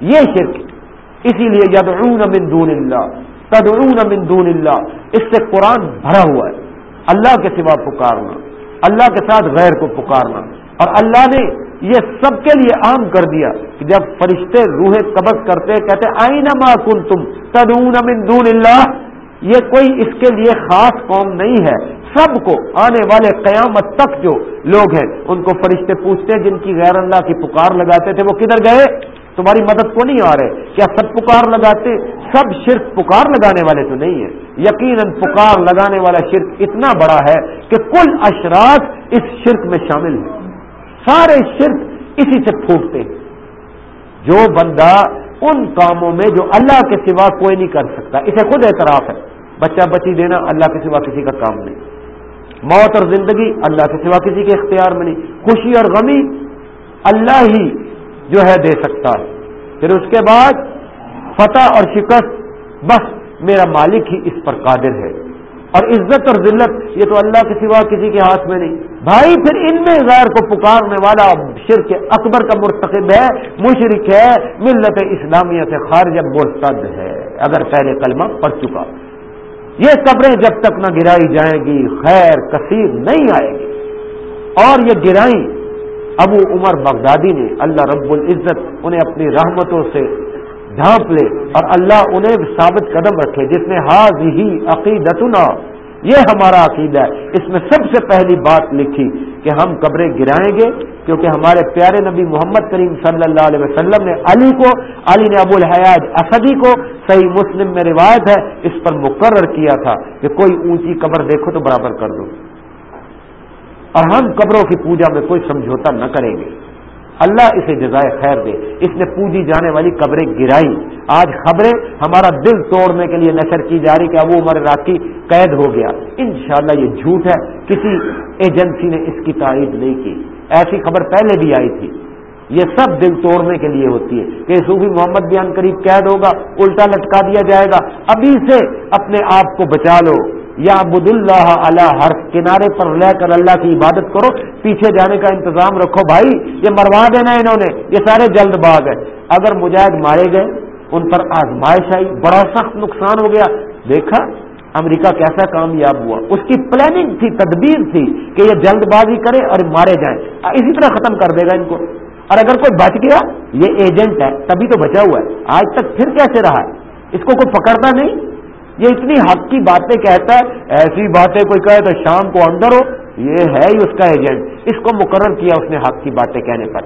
S1: یہ شرک اسی لیے یدعون من دون اللہ، تدعون من دون اللہ۔ اس سے قرآن بھرا ہوا ہے۔ اللہ کے سوا پکارنا، اللہ کے ساتھ غیر کو پکارنا۔ اور اللہ نے یہ سب کے لیے عام کر دیا کہ جب فرشتے روح قبض کرتے، کہتے آئینہ ما کن تم تدعون من دون اللہ؟ یہ کوئی اس کے لیے خاص قوم نہیں ہے۔ سب کو آنے والے قیامت تک جو لوگ ہیں، ان کو فرشتے پوچھتے جن کی غیر اللہ کی پکار لگاتے تھے، وہ کدھر گئے؟ تمہاری مدد کو نہیں آ رہے۔ کیا سب پکار لگاتے؟ سب شرک پکار لگانے والے تو نہیں ہیں۔ یقیناً پکار لگانے والا شرک اتنا بڑا ہے کہ کل اشراط اس شرک میں شامل ہیں۔ سارے شرک اسی سے پھوٹتے ہیں۔ جو بندہ ان کاموں میں جو اللہ کے سوا کوئی نہیں کر سکتا، اسے خود اعتراف ہے۔ بچہ بچی دینا اللہ کے سوا کسی کا کام نہیں۔ موت اور زندگی اللہ کے سوا کسی کے اختیار میں نہیں۔ خوشی اور غمی اللہ ہی جو ہے دے سکتا ہے۔ پھر اس کے بعد فتح اور شکست، بس میرا مالک ہی اس پر قادر ہے۔ اور عزت اور ذلت، یہ تو اللہ کے سوا کسی کے ہاتھ میں نہیں۔ بھائی، پھر ان میں غیر کو پکارنے والا شرک اکبر کا مرتکب ہے مشرق ہے، ملت اسلامیہ سے خارج مرتد ہے۔ اگر پہلے کلمہ پڑ چکا۔ یہ قبریں جب تک نہ گرائی جائیں گی، خیر کثیر نہیں آئے گی۔ اور یہ گرائی ابو عمر بغدادی نے، اللہ رب العزت انہیں اپنی رحمتوں سے ڈھانپ لے اور اللہ انہیں ثابت قدم رکھے، جس نے حاض ہی عقیدتنا یہ ہمارا عقیدہ ہے۔ اس میں سب سے پہلی بات لکھی کہ ہم قبریں گرائیں گے، کیونکہ ہمارے پیارے نبی محمد کریم صلی اللہ علیہ وسلم نے علی کو، علی نے ابو الحیاج اسدی کو صحیح مسلم میں روایت ہے، اس پر مقرر کیا تھا کہ کوئی اونچی قبر دیکھو تو برابر کر دو۔ اور ہم قبروں کی پوجا میں کوئی سمجھوتا نہ کریں گے۔ اللہ اسے جزائے خیر دے۔ اس نے پوجی جانے والی قبریں گرائی۔ آج خبریں ہمارا دل توڑنے کے لیے نشر کی جا رہی کہ ابو عمر راکی قید ہو گیا۔ انشاءاللہ یہ جھوٹ ہے۔ کسی ایجنسی نے اس کی تائید نہیں کی۔ ایسی خبر پہلے بھی آئی تھی۔ یہ سب دل توڑنے کے لیے ہوتی ہے کہ صوفی محمد بیان قریب قید ہوگا، الٹا لٹکا دیا جائے گا۔ ابھی سے اپنے آپ کو بچا لو۔ یا بد اللہ اللہ ہر کنارے پر رہ کر اللہ کی عبادت کرو، پیچھے جانے کا انتظام رکھو بھائی، یہ مروا دینا انہوں نے، یہ سارے جلد باغ ہے اگر مجاہد مارے گئے، ان پر آزمائش آئی، بڑا سخت نقصان ہو گیا۔ دیکھا، امریکہ کیسا کامیاب ہوا۔ اس کی پلاننگ تھی، تدبیر تھی کہ یہ جلد بازی کرے اور مارے جائیں۔ اسی طرح ختم کر دے گا ان کو۔ اور اگر کوئی بچ گیا، یہ ایجنٹ ہے، تبھی تو بچا ہوا ہے۔ آج تک پھر کیسے رہا ہے؟ اس کو کوئی پکڑتا نہیں؟ یہ اتنی حق کی باتیں کہتا ہے، ایسی باتیں کوئی کہے تو شام کو اندر ہو، یہ ہے ہی اس کا ایجنٹ۔ اس کو مقرر کیا اس نے حق کی باتیں کہنے پر۔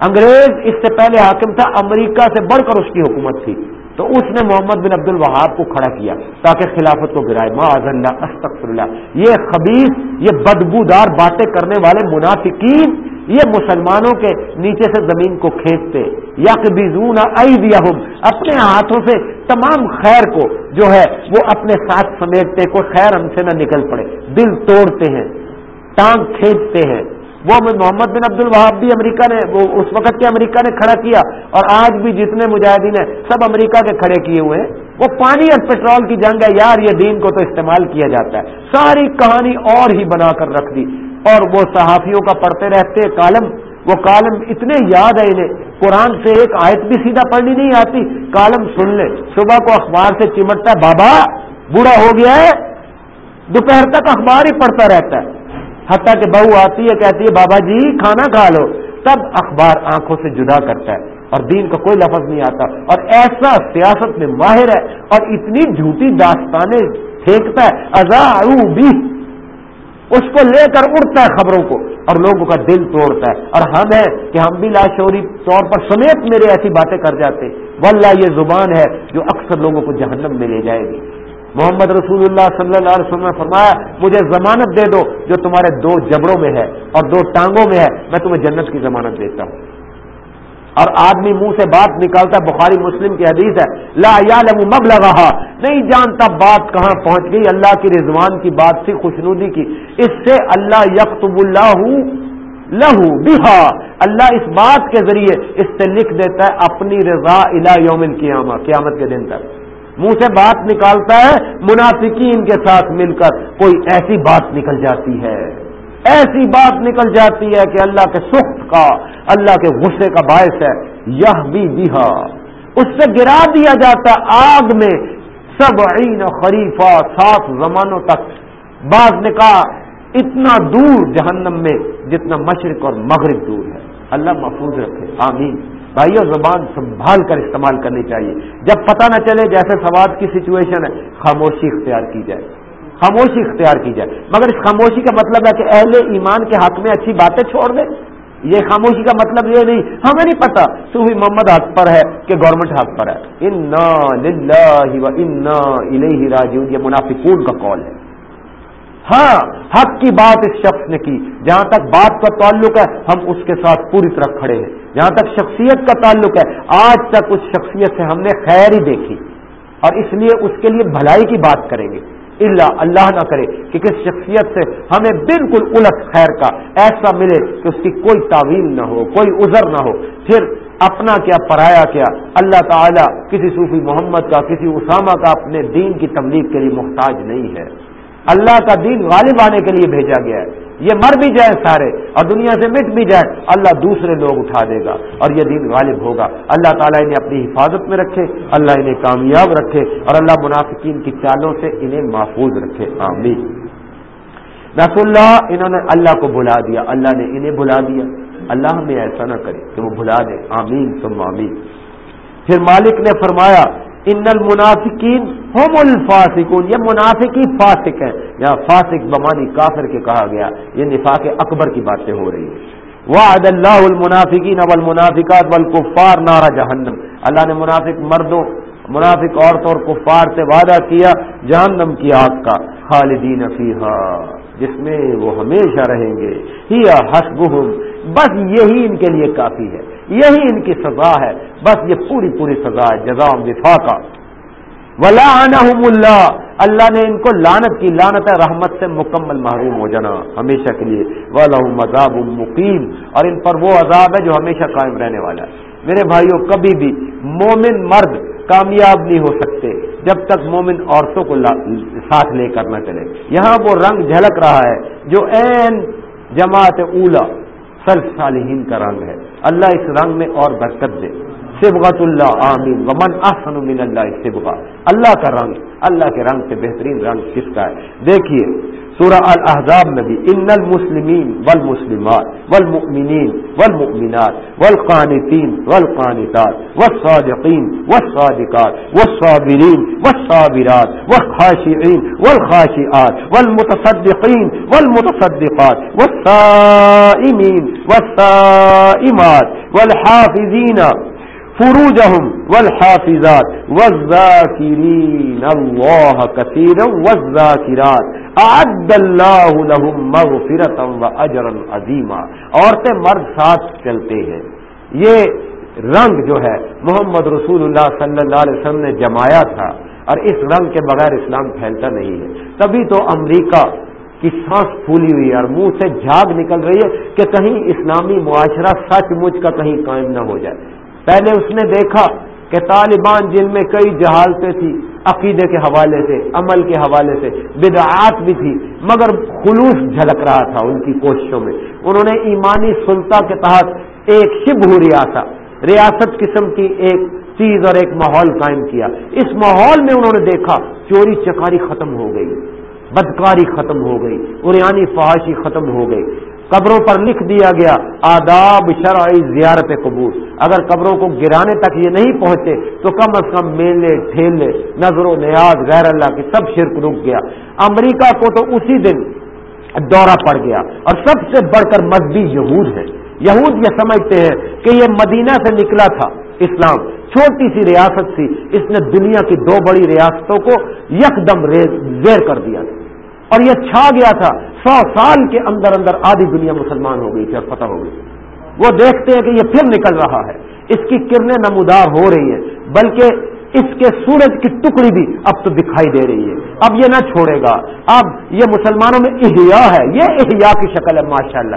S1: انگریز اس سے پہلے حاکم تھا، امریکہ سے بڑھ کر اس کی حکومت تھی۔ تو اس نے محمد بن عبد الوہاب کو کھڑا کیا تاکہ خلافت کو گرائے۔ معاذ اللہ استغفر اللہ۔ یہ خبیص، یہ بدبودار باتیں کرنے والے منافقین یہ مسلمانوں کے نیچے سے زمین کو کھینچتے یا کبھی اپنے ہاتھوں سے تمام خیر کو جو ہے وہ اپنے ساتھ سمیٹتے کوئی خیر ہم سے نہ نکل پڑے۔ دل توڑتے ہیں، ٹانگ کھینچتے ہیں۔ وہ محمد بن عبد الوہاب بھی امریکہ نے وہ اس وقت کے امریکہ نے کھڑا کیا اور آج بھی جتنے مجاہدین ہیں، سب امریکہ کے کھڑے کیے ہوئے ہیں۔ وہ پانی اور پیٹرول کی جنگ ہے، یار یہ دین کو تو استعمال کیا جاتا ہے۔ ساری کہانی اور ہی بنا کر رکھ دی۔ اور وہ صحافیوں کا پڑھتے رہتے کالم، وہ کالم اتنے یاد ہے انہیں، قرآن سے ایک آیت بھی سیدھا پڑھنی نہیں آتی، کالم سن لے، صبح کو اخبار سے چمٹتا ہے، بابا، بوڑھا ہو گیا ہے، دوپہر تک اخبار ہی پڑھتا رہتا ہے۔ حتیٰ کہ بہو آتی ہے، کہتی ہے، بابا جی کھانا کھا لو۔ تب اخبار آنکھوں سے جدا کرتا ہے اور دین کا کوئی لفظ نہیں آتا۔ اور ایسا سیاست میں ماہر ہے اور اتنی جھوٹی داستانیں پھینکتا ہے۔ ازا بھی اس کو لے کر اڑتا ہے خبروں کو اور لوگوں کا دل توڑتا ہے اور ہم ہیں کہ ہم بھی لاشوری طور پر سمیت میرے ایسی باتیں کر جاتے واللہ یہ زبان ہے جو اکثر لوگوں کو جہنم میں لے جائے گی۔ محمد رسول اللہ صلی اللہ علیہ وسلم نے فرمایا، مجھے ضمانت دے دو جو تمہارے دو جبڑوں میں ہے اور دو ٹانگوں میں ہے، میں تمہیں جنت کی ضمانت دیتا ہوں۔ اور آدمی منہ سے بات نکالتا بخاری مسلم کی حدیث ہے، لا یعلم مبلغها نہیں جانتا بات کہاں پہنچ گئی، اللہ کی رضوان کی بات تھی، خوشنودی کی۔ اس سے اللہ یکتب اللہ لہو بہا، اللہ اس بات کے ذریعے اس سے لکھ دیتا ہے، اپنی رضا الا یوم القیامہ، قیامت کے دن تک۔ منہ سے بات نکالتا ہے، منافقین کے ساتھ مل کر کوئی ایسی بات نکل جاتی ہے۔ ایسی بات نکل جاتی ہے کہ اللہ کے سخت کا، اللہ کے غصے کا باعث ہے۔ یہ بھی بہا۔ اس سے گرا دیا جاتا آگ میں سب عین خریفہ، سات زمانوں تک۔ بعض نے کہا، اتنا دور جہنم میں جتنا مشرق اور مغرب دور ہے۔ اللہ محفوظ رکھے۔ آمین۔ بھائیو، زبان سنبھال کر استعمال کرنی چاہیے۔ جب پتہ نہ چلے جیسے سواد کی سچویشن ہے، خاموشی اختیار کی جائے۔ خاموشی اختیار کی جائے۔ مگر اس خاموشی کا مطلب ہے کہ اہل ایمان کے حق میں اچھی باتیں چھوڑ دیں۔ یہ خاموشی کا مطلب یہ نہیں، ہمیں نہیں پتا صوفی محمد حق پر ہے کہ گورنمنٹ حق پر ہے۔ یہ منافقون کا کال ہے۔ ہاں حق کی بات اس شخص نے کی۔ جہاں تک بات کا تعلق ہے، ہم اس کے ساتھ پوری طرح کھڑے ہیں۔ جہاں تک شخصیت کا تعلق ہے، آج تک اس شخصیت سے ہم نے خیر ہی دیکھی۔ اور اس لیے اس کے لیے بھلائی کی بات کریں گے۔ اللہ اللہ نہ کرے کہ کس شخصیت سے ہمیں بالکل الٹ خیر کا ایسا ملے کہ اس کی کوئی تعویل نہ ہو، کوئی عذر نہ ہو۔ پھر اپنا کیا، پرایا کیا۔ اللہ تعالیٰ کسی صوفی محمد کا، کسی اسامہ کا اپنے دین کی تبلیغ کے لیے محتاج نہیں ہے۔ اللہ کا دین غالب آنے کے لیے بھیجا گیا ہے۔ یہ مر بھی جائے سارے اور دنیا سے مٹ بھی جائے اللہ دوسرے لوگ اٹھا دے گا اور یہ دین غالب ہوگا۔ اللہ تعالیٰ انہیں اپنی حفاظت میں رکھے، اللہ انہیں کامیاب رکھے اور اللہ منافقین کی چالوں سے انہیں محفوظ رکھے۔ آمین۔ رس اللہ، انہوں نے اللہ کو بلا دیا۔ اللہ نے انہیں بلا دیا۔ اللہ ہمیں ایسا نہ کرے کہ وہ بلا دے۔ آمین تم آمین۔ پھر مالک نے فرمایا ان المنافقین ہم الفاسقون، یہ منافقی فاسق ہیں۔ یا فاسق بمانی کافر کے کہا گیا، یہ نفاق اکبر کی باتیں ہو رہی ہیں۔ وعد اللہ المنافقین والمنافقات والکفار نارا جہنم۔ اللہ نے منافق مردوں، منافق عورتوں اور کفار سے وعدہ کیا جہنم کی آگ کا۔ خالدین فیہا، جس میں وہ ہمیشہ رہیں گے۔ ہی حسبہم، بس یہی ان کے لیے کافی ہے۔ یہی ان کی سزا ہے۔ بس یہ پوری پوری سزا ہے جزا وفا کا۔ ولا اللہ اللہ نے ان کو لانت کی لانت رحمت سے مکمل محروم ہو جانا ہمیشہ کے لیے۔ ولا مذاب اور ان پر وہ عذاب ہے جو ہمیشہ قائم رہنے والا ہے۔ میرے بھائیوں کبھی بھی مومن مرد کامیاب نہیں ہو سکتے جب تک مومن عورتوں کو ساتھ لے کر نہ چلے۔ یہاں وہ رنگ جھلک رہا ہے جو این جماعت اولا صالحین کا رنگ ہے۔ اللہ اس رنگ میں اور برکت دے۔ سبغت اللہ، آمین۔ ومن احسن من اللہ سبغا اللہ کا رنگ، اللہ کے رنگ سے بہترین رنگ کس کا ہے؟ دیکھیے سورہ الاحزاب میں بھی ان المسلمین والمسلمات والمؤمنین والمؤمنات والقانتین والقانتات والصادقین والصادقات والصابرین والصابرات والخاشعین والخاشعات والمتصدقین والمتصدقات والصائمین والصائمات والحافظین فروجهم والحافظات والذاكرين الله كثيرا والذاكرات. اعد الله لهم مغفرة واجرا عظيما. عورتیں مرد ساتھ چلتے ہیں. یہ رنگ جو ہے، محمد رسول اللہ صلی اللہ علیہ وسلم نے جمایا تھا اور اس رنگ کے بغیر اسلام پھیلتا نہیں ہے. تبھی تو امریکہ کی سانس پھولی ہوئی ہے اور منہ سے جھاگ نکل رہی ہے کہ کہیں اسلامی معاشرہ سچ مچ کا کہیں قائم نہ ہو جائے. پہلے اس نے دیکھا کہ طالبان جن میں کئی جہالتیں تھی عقیدے کے حوالے سے، عمل کے حوالے سے، بدعات بھی تھی، مگر خلوص جھلک رہا تھا ان کی کوششوں میں۔ انہوں نے ایمانی سلطہ کے تحت ایک شب ریاست ریاست قسم کی ایک چیز اور ایک ماحول قائم کیا۔ اس ماحول میں انہوں نے دیکھا چوری چکاری ختم ہو گئی، بدکاری ختم ہو گئی، اریانی فحاشی ختم ہو گئی۔ قبروں پر لکھ دیا گیا، آداب شرعی زیارت قبور اگر قبروں کو گرانے تک یہ نہیں پہنچے، تو کم از کم میلے، ٹھیلے، نظر و نیاز، غیر اللہ کی سب شرک رک گیا۔ امریکہ کو تو اسی دن دورہ پڑ گیا۔ اور سب سے بڑھ کر مذہبی یہود ہے یہود یہ سمجھتے ہیں کہ یہ مدینہ سے نکلا تھا، اسلام۔ چھوٹی سی ریاست تھی۔ اس نے دنیا کی دو بڑی ریاستوں کو یکدم زیر کر دیا تھا۔ اور یہ چھا گیا تھا، سو سال کے اندر اندر آدھی دنیا مسلمان ہو گئی تھی اور فتح ہو گئی وہ دیکھتے ہیں کہ یہ پھر نکل رہا ہے۔ اس کی کرنیں نمودار ہو رہی ہیں، بلکہ اس کے سورج کی ٹکڑی بھی اب تو دکھائی دے رہی ہے۔ اب یہ نہ چھوڑے گا۔ اب یہ مسلمانوں میں احیاء ہے۔ یہ احیاء کی شکل ہے، ماشاءاللہ۔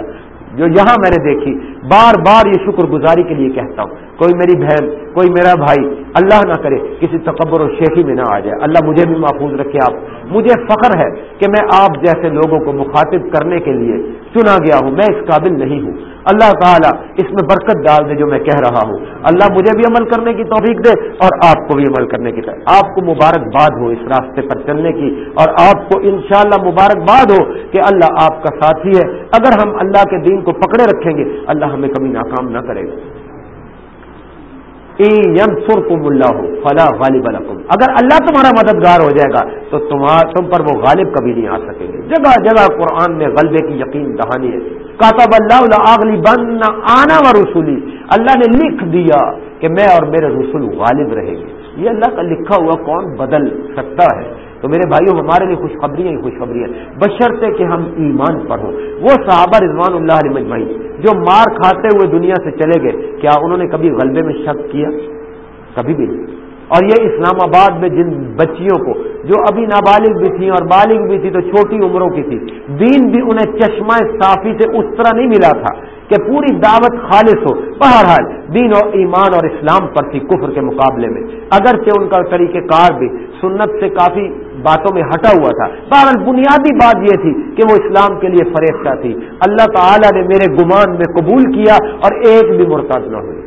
S1: جو یہاں میں نے دیکھی بار بار یہ شکر گزاری کے لیے کہتا ہوں۔ کوئی میری بہن، کوئی میرا بھائی اللہ نہ کرے، کسی تکبر و شیخی میں نہ آ جائے۔ اللہ مجھے بھی محفوظ رکھے آپ۔ مجھے فخر ہے کہ میں آپ جیسے لوگوں کو مخاطب کرنے کے لیے چنا گیا ہوں۔ میں اس قابل نہیں ہوں۔ اللہ تعالیٰ اس میں برکت ڈال دے جو میں کہہ رہا ہوں۔ اللہ مجھے بھی عمل کرنے کی توفیق دے اور آپ کو بھی عمل کرنے کی آپ کو مبارکباد ہو اس راستے پر چلنے کی اور آپ کو انشاءاللہ اللہ مبارکباد ہو کہ اللہ آپ کا ساتھی ہے۔ اگر ہم اللہ کے دین کو پکڑے رکھیں گے، اللہ ہمیں کبھی ناکام نہ کرے گا۔ اللہ ہو فلاں غالب الحکم اگر اللہ تمہارا مددگار ہو جائے گا تو تم پر وہ غالب کبھی نہیں آ سکیں گے۔ جگہ جگہ قرآن میں غلبے کی یقین دہانی ہے۔ کاتب اللہ بن آنا و رسولی اللہ نے لکھ دیا کہ میں اور میرے رسول غالب رہیں گے۔ یہ اللہ کا لکھا ہوا کون بدل سکتا ہے؟ تو میرے بھائیوں ہمارے لیے خوشخبری ہی خوشخبری ہے بشرطے کہ ہم ایمان پڑھو وہ صحابہ رضوان اللہ علیہ مجمعی جو مار کھاتے ہوئے دنیا سے چلے گئے، کیا انہوں نے کبھی غلبے میں شک کیا؟ کبھی بھی نہیں۔ اور یہ اسلام آباد میں جن بچیوں کو، جو ابھی نابالغ بھی تھیں اور بالغ بھی تھی تو چھوٹی عمروں کی تھی، دین بھی انہیں چشمہ صافی سے اس طرح نہیں ملا تھا کہ پوری دعوت خالص ہو۔ بہرحال، دین اور ایمان اور اسلام پر تھی کفر کے مقابلے میں۔ اگرچہ ان کا طریقہ کار بھی سنت سے کافی باتوں میں ہٹا ہوا تھا۔ بہرحال بنیادی بات یہ تھی کہ وہ اسلام کے لیے فریفتہ تھی۔ اللہ تعالی نے میرے گمان میں قبول کیا اور ایک بھی مرتاد نہ ہوئی۔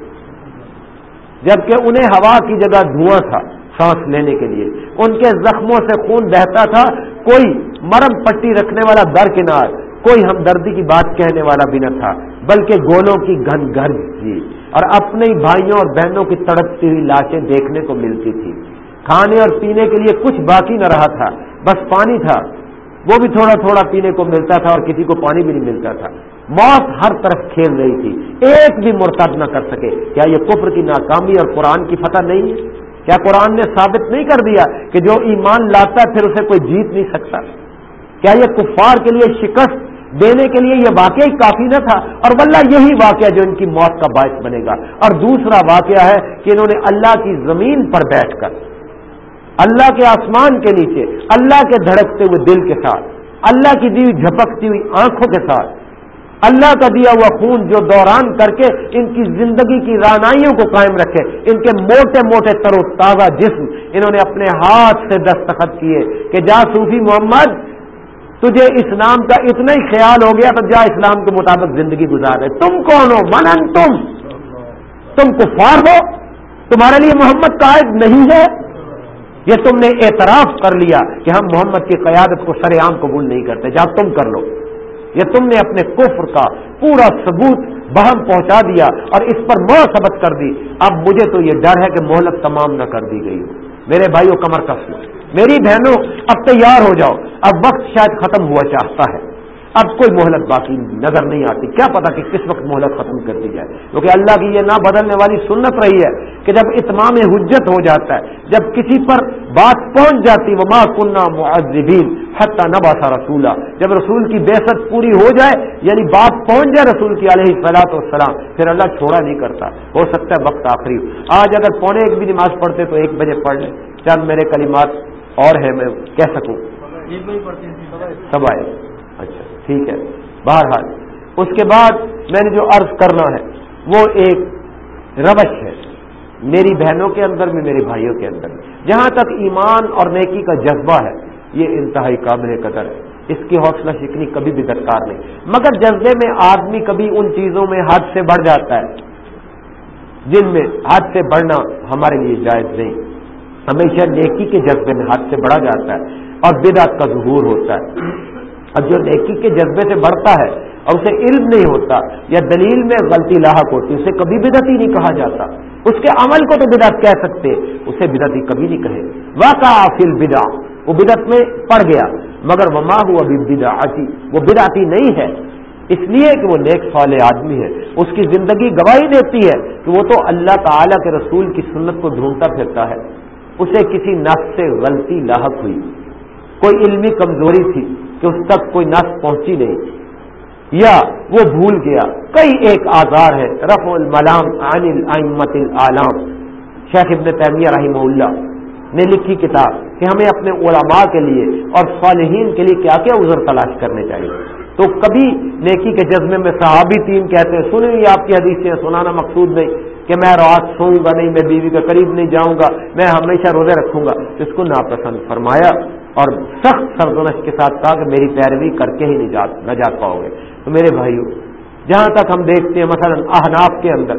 S1: جبکہ انہیں ہوا کی جگہ دھواں تھا سانس لینے کے لیے۔ ان کے زخموں سے خون بہتا تھا۔ کوئی مرم پٹی رکھنے والا در کنار کوئی ہمدردی کی بات کہنے والا بھی نہ تھا، بلکہ گولوں کی گھن گھر تھی۔ اور اپنے بھائیوں اور بہنوں کی تڑپتی ہوئی لاشیں دیکھنے کو ملتی تھی۔ کھانے اور پینے کے لیے کچھ باقی نہ رہا تھا، بس پانی تھا۔ وہ بھی تھوڑا تھوڑا پینے کو ملتا تھا اور کسی کو پانی بھی نہیں ملتا تھا۔ موت ہر طرف کھیل رہی تھی۔ ایک بھی مرتب نہ کر سکے۔ کیا یہ کفر کی ناکامی اور قرآن کی فتح نہیں؟ ہے کیا قرآن نے ثابت نہیں کر دیا کہ جو ایمان لاتا ہے پھر اسے کوئی جیت نہیں سکتا؟ کیا یہ کفار کے لیے شکست دینے کے لیے یہ واقعہ ہی کافی نہ تھا؟ اور واللہ یہی واقعہ جو ان کی موت کا باعث بنے گا۔ اور دوسرا واقعہ ہے کہ انہوں نے اللہ کی زمین پر بیٹھ کر اللہ کے آسمان کے نیچے، اللہ کے دھڑکتے ہوئے دل کے ساتھ، اللہ کی دی جھپکتی ہوئی آنکھوں کے ساتھ، اللہ کا دیا ہوا خون جو دوران کر کے ان کی زندگی کی رانائیوں کو قائم رکھے، ان کے موٹے موٹے تر و تازہ جسم انہوں نے اپنے ہاتھ سے دستخط کیے کہ جا صوفی محمد، تجھے اسلام کا اتنا ہی خیال ہو گیا تو جا اسلام کے مطابق زندگی گزار۔ رہے تم کون ہو؟ منن تم تم کفار ہو؟ تمہارے لیے محمد قائد نہیں ہے؟ یہ تم نے اعتراف کر لیا کہ ہم محمد کی قیادت کو سر عام قبول نہیں کرتے جا تم کر لو۔ یہ تم نے اپنے کفر کا پورا ثبوت بہم پہنچا دیا اور اس پر مو سبق کر دی۔ اب مجھے تو یہ ڈر ہے کہ مہلت تمام نہ کر دی گئی۔ ہو میرے بھائیوں کمر کس لو۔ میری بہنوں، اب تیار ہو جاؤ۔ اب وقت شاید ختم ہوا چاہتا ہے۔ اب کوئی مہلت باقی نظر نہیں آتی۔ کیا پتا کہ کس وقت مہلت ختم کر دی جائے۔ کیونکہ اللہ کی یہ نہ بدلنے والی سنت رہی ہے کہ جب اتمام حجت ہو جاتا ہے جب کسی پر بات پہنچ جاتی وہ ماں کنہ معذبین حتیٰ نباسا رسولہ جب رسول کی بےسط پوری ہو جائے یعنی بات پہنچ جائے رسول کی علیہ فلاط وسلام پھر اللہ چھوڑا نہیں کرتا۔ ہو سکتا ہے وقت آخری آج اگر پونے ایک بھی نماز پڑھتے تو ایک بجے پڑھ لیں۔ چند میرے کلمات اور ہیں میں کہہ سکوں۔ سب آئے۔ اچھا۔ ٹھیک ہے، بہرحال، اس کے بعد میں نے جو عرض کرنا ہے، وہ ایک روش ہے میری بہنوں کے اندر بھی میرے بھائیوں کے اندر بھی جہاں تک ایمان اور نیکی کا جذبہ ہے، یہ انتہائی قابل قدر ہے۔ اس کی حوصلہ شکنی کبھی بھی درکار نہیں۔ مگر جذبے میں آدمی کبھی ان چیزوں میں حد سے بڑھ جاتا ہے، جن میں حد سے بڑھنا ہمارے لیے جائز نہیں۔ ہمیشہ نیکی کے جذبے میں حد سے بڑھا جاتا ہے اور بدعت کا ظہور ہوتا ہے۔ اور جو نیکی کے جذبے سے بڑھتا ہے اور اسے علم نہیں ہوتا یا دلیل میں غلطی لاحق ہوتی اسے کبھی بدعت ہی نہیں کہا جاتا۔ اس کے عمل کو تو بدعت کہہ سکتے، اسے بدعت ہی کبھی نہیں کہے۔ واقع فل بدا وہ بدعت میں پڑ گیا، مگر وہ ہوا بھی وہ بدعتی نہیں ہے۔ اس لیے کہ وہ نیک فال آدمی ہے۔ اس کی زندگی گواہی دیتی ہے کہ وہ تو اللہ تعالی کے رسول کی سنت کو ڈھونڈتا پھرتا ہے۔ اسے کسی نفس سے غلطی لاحق ہوئی۔ کوئی علمی کمزوری تھی۔ کہ اس تک کوئی نس پہنچی نہیں۔ یا وہ بھول گیا۔ کئی ایک آزار ہے رف الملام عن الامت العلام شیخ ابن تیمیہ رحمہ اللہ نے لکھی کتاب کہ ہمیں اپنے علماء کے لیے اور صالحین کے لیے کیا کیا عذر تلاش کرنے چاہیے۔ تو کبھی نیکی کے جذبے میں صحابی تین کہتے ہیں، سنیں گی آپ کی حدیثیں سنانا مقصود نہیں۔ کہ میں رات سوؤں گا نہیں، میں بیوی کے قریب نہیں جاؤں گا، میں ہمیشہ روزے رکھوں گا۔ اس کو ناپسند فرمایا اور سخت سرزنش کے ساتھ کہا کہ میری پیروی کر کے ہی نہیں نہ جا پاؤ گے۔ تو میرے بھائیوں جہاں تک ہم دیکھتے ہیں مثلا احناف کے اندر،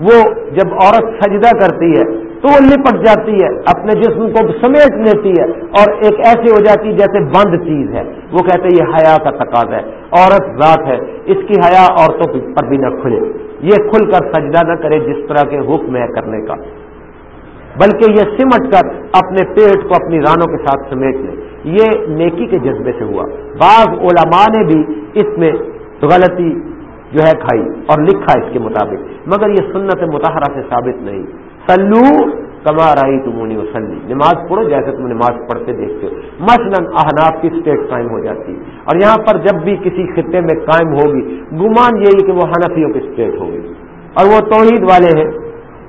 S1: وہ جب عورت سجدہ کرتی ہے تو وہ لپٹ جاتی ہے، اپنے جسم کو سمیٹ لیتی ہے اور ایک ایسی ہو جاتی ہے جیسے بند چیز ہے۔ وہ کہتے ہیں یہ حیا کا تقاضا ہے، عورت ذات ہے، اس کی حیا عورتوں پر بھی نہ کھلے۔ یہ کھل کر سجدہ نہ کرے جس طرح کے حکم ہے کرنے کا، بلکہ یہ سمٹ کر اپنے پیٹ کو اپنی رانوں کے ساتھ سمیٹ لے۔ یہ نیکی کے جذبے سے ہوا۔ بعض علماء نے بھی اس میں غلطی جو ہے کھائی اور لکھا اس کے مطابق، مگر یہ سنت متحرہ سے ثابت نہیں۔ سلو کما رائی تمونی وسلی نماز پڑھو جیسے تم نماز پڑھتے دیکھتے ہو۔ مثلاً احناف کی اسٹیٹ قائم ہو جاتی ہے۔ اور یہاں پر جب بھی کسی خطے میں قائم ہوگی، گمان یہی کہ وہ حنفیوں کی اسٹیٹ ہوگی۔ اور وہ توحید والے ہیں،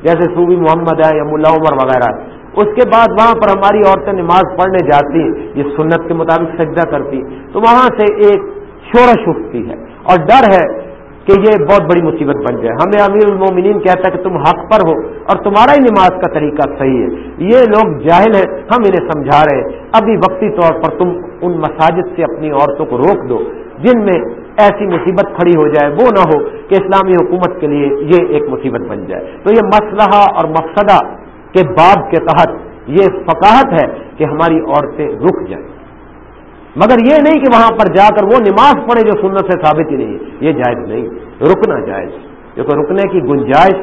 S1: جیسے صوبی محمد ہے یا ملا عمر وغیرہ۔ ہے اس کے بعد وہاں پر ہماری عورتیں نماز پڑھنے جاتی یہ سنت کے مطابق سجدہ کرتی تو وہاں سے ایک شورش اٹھتی ہے۔ اور ڈر ہے کہ یہ بہت بڑی مصیبت بن جائے۔ ہمیں امیر المومنین کہتا ہے کہ تم حق پر ہو اور تمہارا ہی نماز کا طریقہ صحیح ہے۔ یہ لوگ جاہل ہیں، ہم انہیں سمجھا رہے ہیں۔ ابھی وقتی طور پر تم ان مساجد سے اپنی عورتوں کو روک دو جن میں ایسی مصیبت کھڑی ہو جائے۔ وہ نہ ہو کہ اسلامی حکومت کے لیے یہ ایک مصیبت بن جائے۔ تو یہ مسلحہ اور مقصدہ کے باب کے تحت یہ فقاہت ہے کہ ہماری عورتیں رک جائیں۔ مگر یہ نہیں کہ وہاں پر جا کر وہ نماز پڑھے جو سنت سے ثابت ہی نہیں ہے۔ یہ جائز نہیں، رکنا جائز۔ کیونکہ رکنے کی گنجائش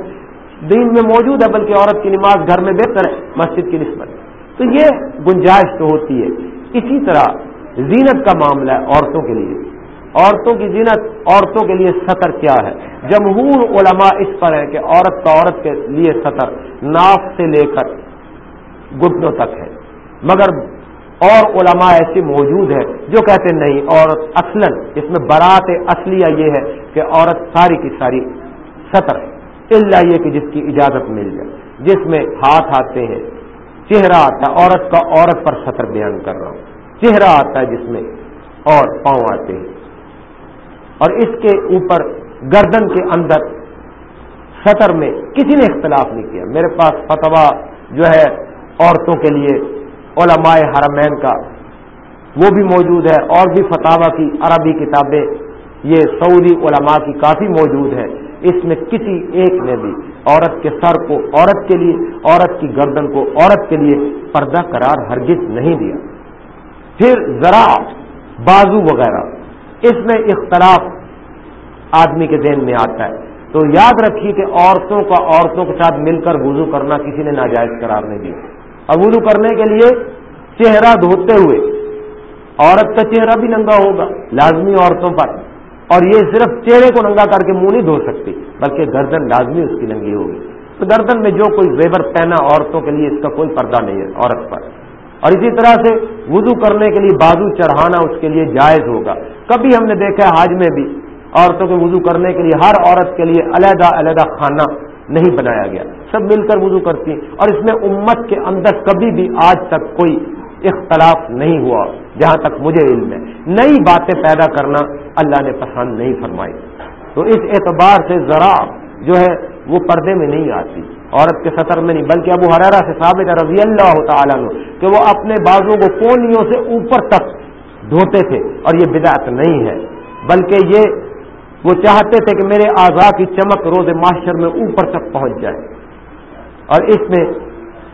S1: دین میں موجود ہے، بلکہ عورت کی نماز گھر میں بہتر ہے، مسجد کی نسبت۔ تو یہ گنجائش تو ہوتی ہے۔ اسی طرح زینت کا معاملہ ہے عورتوں کے لیے۔ عورتوں کی زینت، عورتوں کے لیے سطر کیا ہے؟ جمہور علماء اس پر ہے کہ عورت کا عورت کے لیے سطر ناف سے لے کر گٹنوں تک ہے۔ مگر اور علماء ایسی موجود ہے جو کہتے نہیں، عورت اصلا، اس میں برات اصلیہ یہ ہے کہ عورت ساری کی ساری سطر ہے۔ اللہ یہ کہ جس کی اجازت مل جائے، جس میں ہاتھ آتے ہیں۔ چہرہ آتا ہے، عورت کا عورت پر سطر بیان کر رہا ہوں۔ چہرہ آتا ہے جس میں اور پاؤں آتے ہیں۔ اور اس کے اوپر گردن کے اندر سطر میں کسی نے اختلاف نہیں کیا۔ میرے پاس فتوا جو ہے عورتوں کے لیے علماء حرمین کا، وہ بھی موجود ہے۔ اور بھی فتوا کی عربی کتابیں، یہ سعودی علماء کی کافی موجود ہے اس میں کسی ایک نے بھی عورت کے سر کو، عورت کے لیے، عورت کی گردن کو، عورت کے لیے پردہ قرار ہرگز نہیں دیا۔ پھر ذرا بازو وغیرہ، اس میں اختلاف آدمی کے ذہن میں آتا ہے۔ تو یاد رکھیے کہ عورتوں کا، عورتوں کے ساتھ مل کر وضو کرنا کسی نے ناجائز قرار نہیں دیا۔ اور وضو کرنے کے لیے چہرہ دھوتے ہوئے۔ عورت کا چہرہ بھی ننگا ہوگا، لازمی عورتوں پر۔ اور یہ صرف چہرے کو ننگا کر کے منہ نہیں دھو سکتی، بلکہ گردن لازمی اس کی ننگی ہوگی۔ تو گردن میں جو کوئی زیور پہنا عورتوں کے لیے، اس کا کوئی پردہ نہیں ہے عورت پر۔ اور اسی طرح سے وضو کرنے کے لیے بازو چڑھانا اس کے لیے جائز ہوگا۔ کبھی ہم نے دیکھا حاج میں بھی عورتوں کے وضو کرنے کے لیے ہر عورت کے لیے علیحدہ علیحدہ خانہ نہیں بنایا گیا۔ سب مل کر وضو کرتی ہیں۔ اور اس میں امت کے اندر کبھی بھی آج تک کوئی اختلاف نہیں ہوا، جہاں تک مجھے علم ہے۔ نئی باتیں پیدا کرنا اللہ نے پسند نہیں فرمائی۔ تو اس اعتبار سے ذرا جو ہے وہ پردے میں نہیں آتی۔ عورت کے سطر میں نہیں، بلکہ ابو حرارا سے ثابت ہے، رضی اللہ تعالیٰ کہ وہ اپنے بازو کو کونیوں سے اوپر تک دھوتے تھے۔ اور یہ بدعت نہیں ہے، بلکہ یہ وہ چاہتے تھے کہ میرے آزاد کی چمک روز معاشر میں اوپر تک پہنچ جائے۔ اور اس میں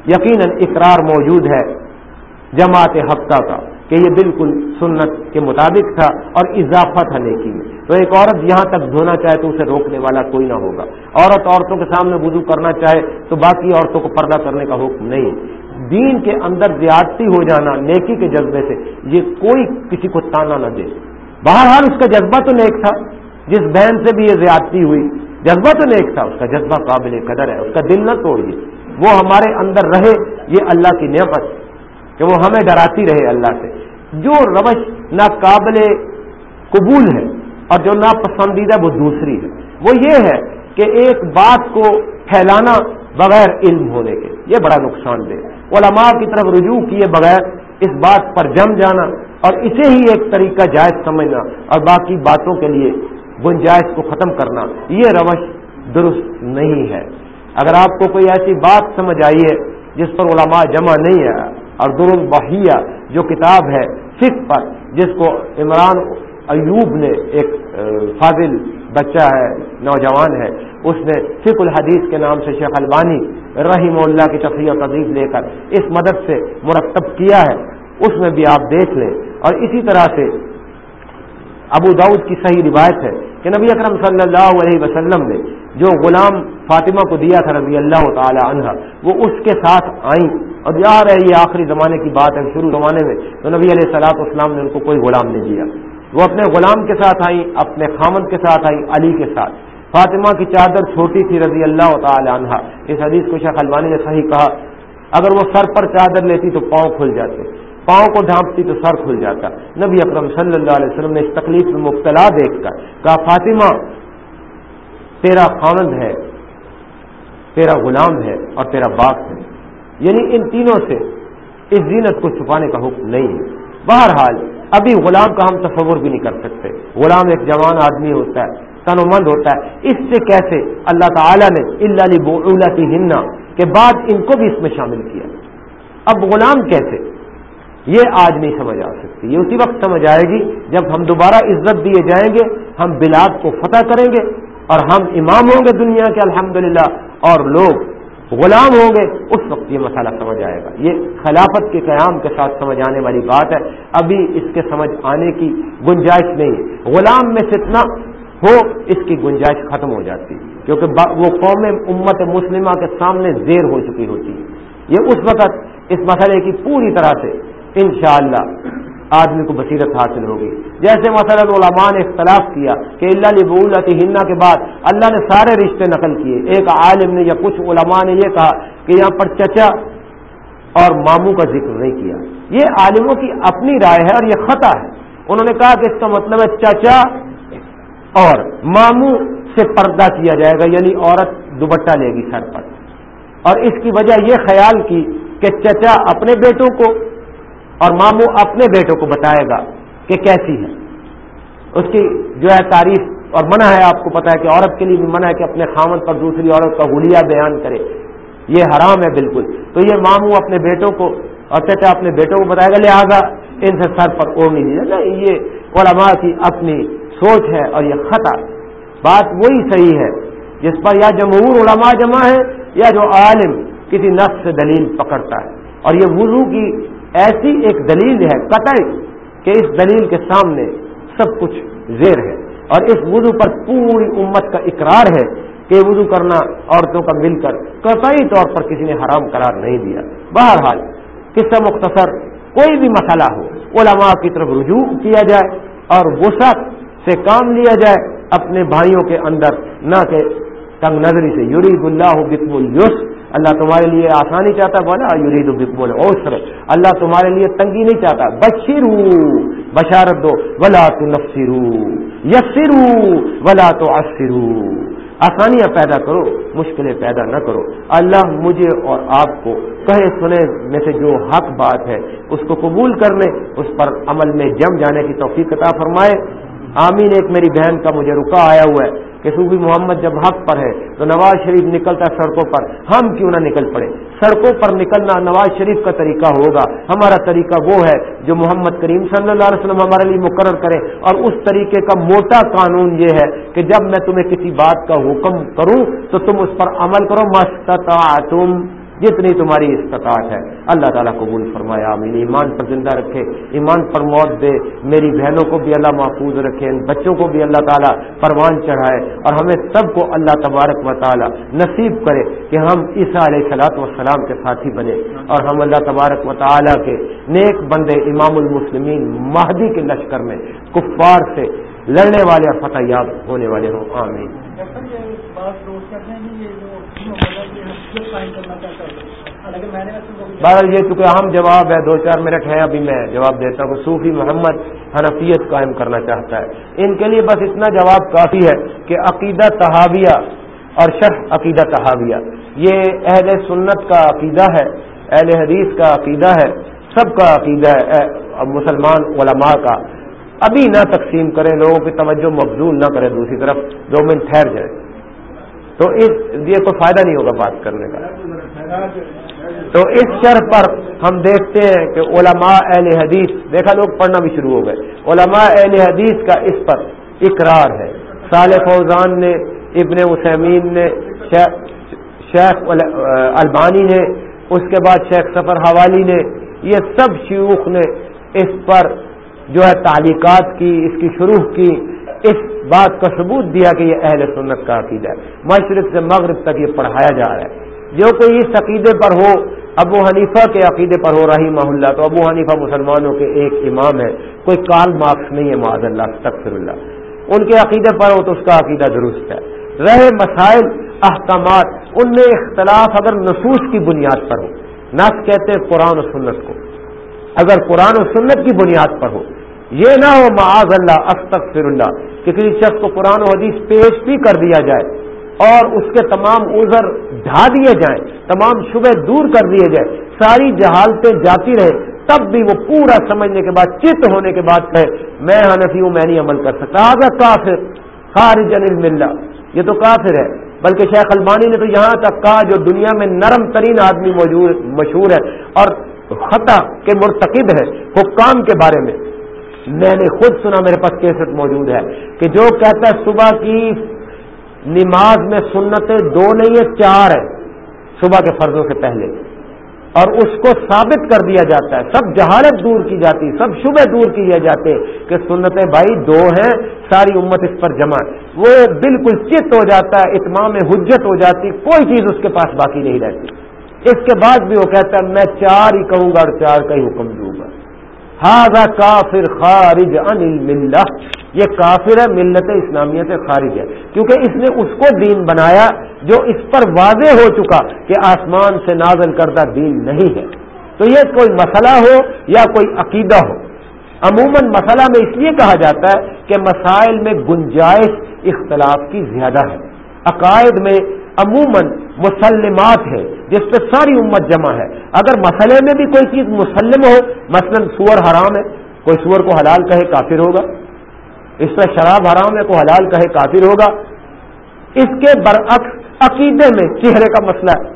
S1: یقیناً اقرار موجود ہے جماعت ہفتہ کا کہ یہ بالکل سنت کے مطابق تھا اور اضافہ تھا نیکی میں۔ تو ایک عورت یہاں تک دھونا چاہے تو اسے روکنے والا کوئی نہ ہوگا۔ عورت عورتوں کے سامنے وضو کرنا چاہے تو باقی عورتوں کو پردہ کرنے کا حکم نہیں۔ دین کے اندر زیادتی ہو جانا نیکی کے جذبے سے یہ کوئی کسی کو تانا نہ دے۔ بہرحال اس کا جذبہ تو نیک تھا۔ جس بہن سے بھی یہ زیادتی ہوئی، جذبہ تو نیک تھا، اس کا جذبہ قابل قدر ہے، اس کا دل نہ توڑیے۔ وہ ہمارے اندر رہے، یہ اللہ کی نعمت کہ وہ ہمیں ڈراتی رہے اللہ سے۔ جو روش ناقابل قبول ہے اور جو ناپسندیدہ وہ دوسری ہے۔ وہ یہ ہے کہ ایک بات کو پھیلانا بغیر علم ہونے کے یہ بڑا نقصان دہ علماء کی طرف رجوع کیے بغیر اس بات پر جم جانا اور اسے ہی ایک طریقہ جائز سمجھنا اور باقی باتوں کے لیے گنجائش کو ختم کرنا، یہ روش درست نہیں ہے۔ اگر آپ کو کوئی ایسی بات سمجھ آئی ہے جس پر علماء جمع نہیں ہے اور البحیہ جو کتاب ہے فک پر جس کو عمران ایوب نے ایک فاضل بچہ ہے، نوجوان ہے، اس نے فک الحدیث کے نام سے شیخ البانی رحیم اللہ کی تفریح و تدریف لے کر اس مدد سے مرتب کیا ہے، اس میں بھی آپ دیکھ لیں۔ اور اسی طرح سے ابو داؤد کی صحیح روایت ہے کہ نبی اکرم صلی اللہ علیہ وسلم نے جو غلام فاطمہ کو دیا تھا رضی اللہ تعالی عنہ، وہ اس کے ساتھ آئیں۔ اور یار ہے یہ آخری زمانے کی بات ہے، شروع زمانے میں تو نبی علیہ سلاط اسلام نے ان کو کوئی غلام نہیں دیا۔ وہ اپنے غلام کے ساتھ آئیں، اپنے خامد کے ساتھ آئیں، علی کے ساتھ۔ فاطمہ کی چادر چھوٹی تھی رضی اللہ تعالی عنہ۔ اس حدیث کو شیخ البانی نے صحیح کہا، اگر وہ سر پر چادر لیتی تو پاؤں کھل جاتے۔ پاؤں کو ڈھانپتی تو سر کھل جاتا۔ نبی اکرم صلی اللہ علیہ وسلم نے اس تکلیف میں مبتلا دیکھ کر کہا، فاطمہ، تیرا خامد ہے، تیرا غلام ہے اور تیرا باپ ہے۔ یعنی ان تینوں سے اس زینت کو چھپانے کا حکم نہیں ہے۔ بہرحال، ابھی غلام کا ہم تصور بھی نہیں کر سکتے۔ غلام ایک جوان آدمی ہوتا ہے تن و مند ہوتا ہے۔ اس سے کیسے اللہ تعالیٰ نے اللہ کی ہننا کے بعد ان کو بھی اس میں شامل کیا؟ اب غلام کیسے؟ یہ آج نہیں سمجھ آ سکتی۔ یہ اسی وقت سمجھ آئے گی جب ہم دوبارہ عزت دیے جائیں گے، ہم بلاد کو فتح کریں گے اور ہم امام ہوں گے دنیا کے، الحمدللہ، اور لوگ غلام ہوں گے، اس وقت یہ مسئلہ سمجھ آئے گا۔ یہ خلافت کے قیام کے ساتھ سمجھ آنے والی بات ہے۔ ابھی اس کے سمجھ آنے کی گنجائش نہیں ہے۔ غلام میں اتنا ہو، اس کی گنجائش ختم ہو جاتی۔ کیونکہ وہ قوم امت مسلمہ کے سامنے زیر ہو چکی ہوتی۔ ہے یہ اس وقت اس مسئلے کی پوری طرح سے انشاءاللہ آدمی کو بصیرت حاصل ہوگی۔ جیسے مثلا علماء نے اختلاف کیا کہ اللہ علی کی ہننا کے بعد اللہ نے سارے رشتے نقل کیے۔ ایک عالم نے یا کچھ علماء نے یہ کہا کہ یہاں پر چچا اور ماموں کا ذکر نہیں کیا۔ یہ عالموں کی اپنی رائے ہے اور یہ خطا ہے۔ انہوں نے کہا کہ اس کا مطلب ہے چچا اور ماموں سے پردہ کیا جائے گا یعنی عورت دوبٹہ لے گی سر پر۔ اور اس کی وجہ یہ خیال کی کہ چچا اپنے بیٹوں کو اور ماموں اپنے بیٹوں کو بتائے گا کہ کیسی ہے اس کی جو ہے تعریف اور منع ہے، آپ کو پتا ہے کہ عورت کے لیے بھی منع ہے کہ اپنے خامن پر دوسری عورت کا گلیا بیان کرے۔ یہ حرام ہے بالکل۔ تو یہ ماموں اپنے بیٹوں کو اور چچا اپنے بیٹوں کو بتائے گا، لہٰذا ان سے سر پر اوڑھ نہیں دیجیے نا یہ علماء کی اپنی سوچ ہے اور یہ خطا۔ بات وہی صحیح ہے جس پر یا جمہور علماء جمع ہے یا جو عالم کسی نقص سے دلیل پکڑتا ہے۔ اور یہ وضو کی ایسی ایک دلیل ہے، قطعی، کہ اس دلیل کے سامنے سب کچھ زیر ہے۔ اور اس وضو پر پوری امت کا اقرار ہے کہ وضو کرنا عورتوں کا مل کر قطعی طور پر کسی نے حرام قرار نہیں دیا۔ بہرحال، قصہ مختصر کوئی بھی مسئلہ ہو، علماء کی طرف رجوع کیا جائے اور وسعت سے کام لیا جائے اپنے بھائیوں کے اندر، نہ کہ تنگ نظری سے یوری اللہ بکم الس اللہ تمہارے لیے آسانی چاہتا بولا یورید بکم اوسر اللہ تمہارے لیے تنگی نہیں چاہتا۔ بشیر بشارت دو، ولا تو نفسر یسر ولا تو اصر آسانیاں پیدا کرو، مشکلیں پیدا نہ کرو۔ اللہ مجھے اور آپ کو کہے سنے میں سے جو حق بات ہے، اس کو قبول کرنے اس پر عمل میں جم جانے کی توفیق عطا فرمائے۔ آمین، ایک میری بہن کا مجھے رکا آیا ہوا ہے۔ کہ صوفی محمد جب حق پر ہے تو نواز شریف نکلتا ہے سڑکوں پر۔ ہم کیوں نہ نکل پڑے؟ سڑکوں پر نکلنا نواز شریف کا طریقہ ہوگا۔ ہمارا طریقہ وہ ہے جو محمد کریم صلی اللہ علیہ وسلم ہمارے لیے مقرر کرے۔ اور اس طریقے کا موٹا قانون یہ ہے کہ جب میں تمہیں کسی بات کا حکم کروں تو تم اس پر عمل کرو۔ مستتا تم جتنی تمہاری استطاعت ہے۔ اللہ تعالیٰ قبول فرمایا امین ایمان پر زندہ رکھے، ایمان پر موت دے۔ میری بہنوں کو بھی اللہ محفوظ رکھے، ان بچوں کو بھی اللہ تعالیٰ پروان چڑھائے۔ اور ہمیں سب کو اللہ تبارک و تعالیٰ نصیب کرے کہ ہم عیسیٰ علیہ صلاحت وسلام کے ساتھی بنے۔ اور ہم اللہ تبارک و تعالیٰ کے نیک بندے امام المسلمین مہدی کے لشکر میں کفار سے لڑنے والے اور فتح یاب ہونے والے ہوں۔ آمین۔ بہرحال یہ چونکہ اہم جواب ہے دو چار منٹ ہے ابھی میں جواب دیتا ہوں صوفی محمد حنفیت قائم کرنا چاہتا ہے۔ ان کے لیے بس اتنا جواب کافی ہے کہ عقیدہ تحاویہ اور شرح عقیدہ تحاویہ۔ یہ اہل سنت کا عقیدہ ہے اہل حدیث کا عقیدہ ہے سب کا عقیدہ ہے مسلمان علماء کا۔ ابھی نہ تقسیم کریں لوگوں کی توجہ مبزول نہ کریں دوسری طرف دو منٹ ٹھہر جائے تو اس یہ کوئی فائدہ نہیں ہوگا بات کرنے کا۔ تو اس شر پر ہم دیکھتے ہیں کہ علماء اہل حدیث، دیکھا لوگ پڑھنا بھی شروع ہو گئے۔ علماء اہل حدیث کا اس پر اقرار ہے۔ صالح فوزان نے، ابن اسمین نے، شیخ البانی نے، اس کے بعد شیخ سفر حوالی نے، یہ سب شیوخ نے اس پر جو ہے تعلیقات کی، اس کی شروع کی، اس بات کا ثبوت دیا کہ یہ اہل سنت کا عقیدہ ہے۔ مشرق سے مغرب تک یہ پڑھایا جا رہا ہے۔ جو کوئی اس عقیدے پر ہو ابو حنیفہ کے عقیدے پر ہو رہی محلہ تو ابو حنیفہ مسلمانوں کے ایک امام ہے کوئی کال مارکس نہیں ہے معذ اللہ تقسر اللہ۔ ان کے عقیدے پر ہو تو اس کا عقیدہ درست ہے۔ رہے مسائل، احکامات، ان میں اختلاف اگر نصوص کی بنیاد پر ہو نس کہتے ہیں قرآن و سنت کو۔ اگر قرآن و سنت کی بنیاد پر ہو، یہ نہ ہو، معاذ اللہ، استغفر اللہ کہ کسی شخص کو قرآن و حدیث پیش بھی کر دیا جائے اور اس کے تمام عذر ڈھا دیے جائیں، تمام شبہ دور کر دیے جائیں۔ ساری جہالتیں جاتی رہے تب بھی وہ پورا سمجھنے کے بعد، چت ہونے کے بعد کہے، میں حنفی ہوں، میں نہیں عمل کر سکتا۔ آگا کافر، خارج علم اللہ یہ تو کافر ہے، بلکہ شیخ البانی نے تو یہاں تک کہا، جو دنیا میں نرم ترین آدمی موجود، مشہور ہے اور خطا کے مرتکب ہے حکام کے بارے میں۔ میں نے خود سنا، میرے پاس کیسٹ موجود ہے کہ جو کہتا ہے، صبح کی نماز میں سنتیں دو نہیں ہے چار ہے صبح کے فرضوں سے پہلے۔ اور اس کو ثابت کر دیا جاتا ہے، سب جہالت دور کی جاتی، سب شبہ دور کیے جاتے کہ سنتیں بھائی دو ہیں، ساری امت اس پر جمع وہ بالکل چت ہو جاتا ہے، اتمام حجت ہو جاتی، کوئی چیز اس کے پاس باقی نہیں رہتی۔ اس کے بعد بھی وہ کہتا ہے، میں چار ہی کہوں گا اور چار کا ہی حکم دوں گا۔ ہاضا کافر خارج ان ملہ یہ کافر ہے، ملت اسلامیہ سے خارج ہے۔ کیونکہ اس نے اس کو دین بنایا جو اس پر واضح ہو چکا کہ آسمان سے نازل کردہ دین نہیں ہے۔ تو یہ کوئی مسئلہ ہو یا کوئی عقیدہ ہو؟ عموماً مسئلہ میں اس لیے کہا جاتا ہے کہ مسائل میں گنجائش اختلاف کی زیادہ ہے۔ عقائد میں عموماً مسلمات ہے جس پہ ساری امت جمع ہے۔ اگر مسئلے میں بھی کوئی چیز مسلم ہو، مثلا سور حرام ہے، کوئی سور کو حلال کہے کافر ہوگا۔ اس پہ شراب حرام ہے کوئی حلال کہے کافر ہوگا۔ اس کے برعکس عقیدے میں چہرے کا مسئلہ ہے۔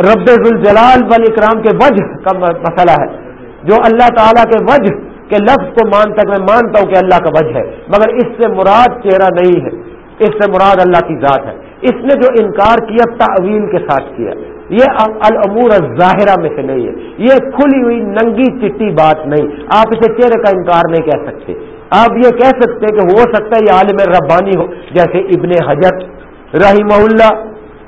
S1: رب الجلال بل اکرام کے وجہ کا مسئلہ ہے۔ جو اللہ تعالیٰ کے وجہ کے لفظ کو مانتا میں مانتا ہوں کہ اللہ کا وجہ ہے، مگر اس سے مراد چہرہ نہیں ہے۔ اس سے مراد اللہ کی ذات ہے۔ اس نے جو انکار کیا تعویل کے ساتھ کیا۔ یہ العمور ظاہرہ میں سے نہیں ہے۔ یہ کھلی ہوئی ننگی چٹی بات نہیں۔ آپ اسے چہرے کا انکار نہیں کہہ سکتے۔ آپ یہ کہہ سکتے کہ ہو سکتا ہے یہ عالم ربانی ہو، جیسے ابن حجر رحمہ اللہ۔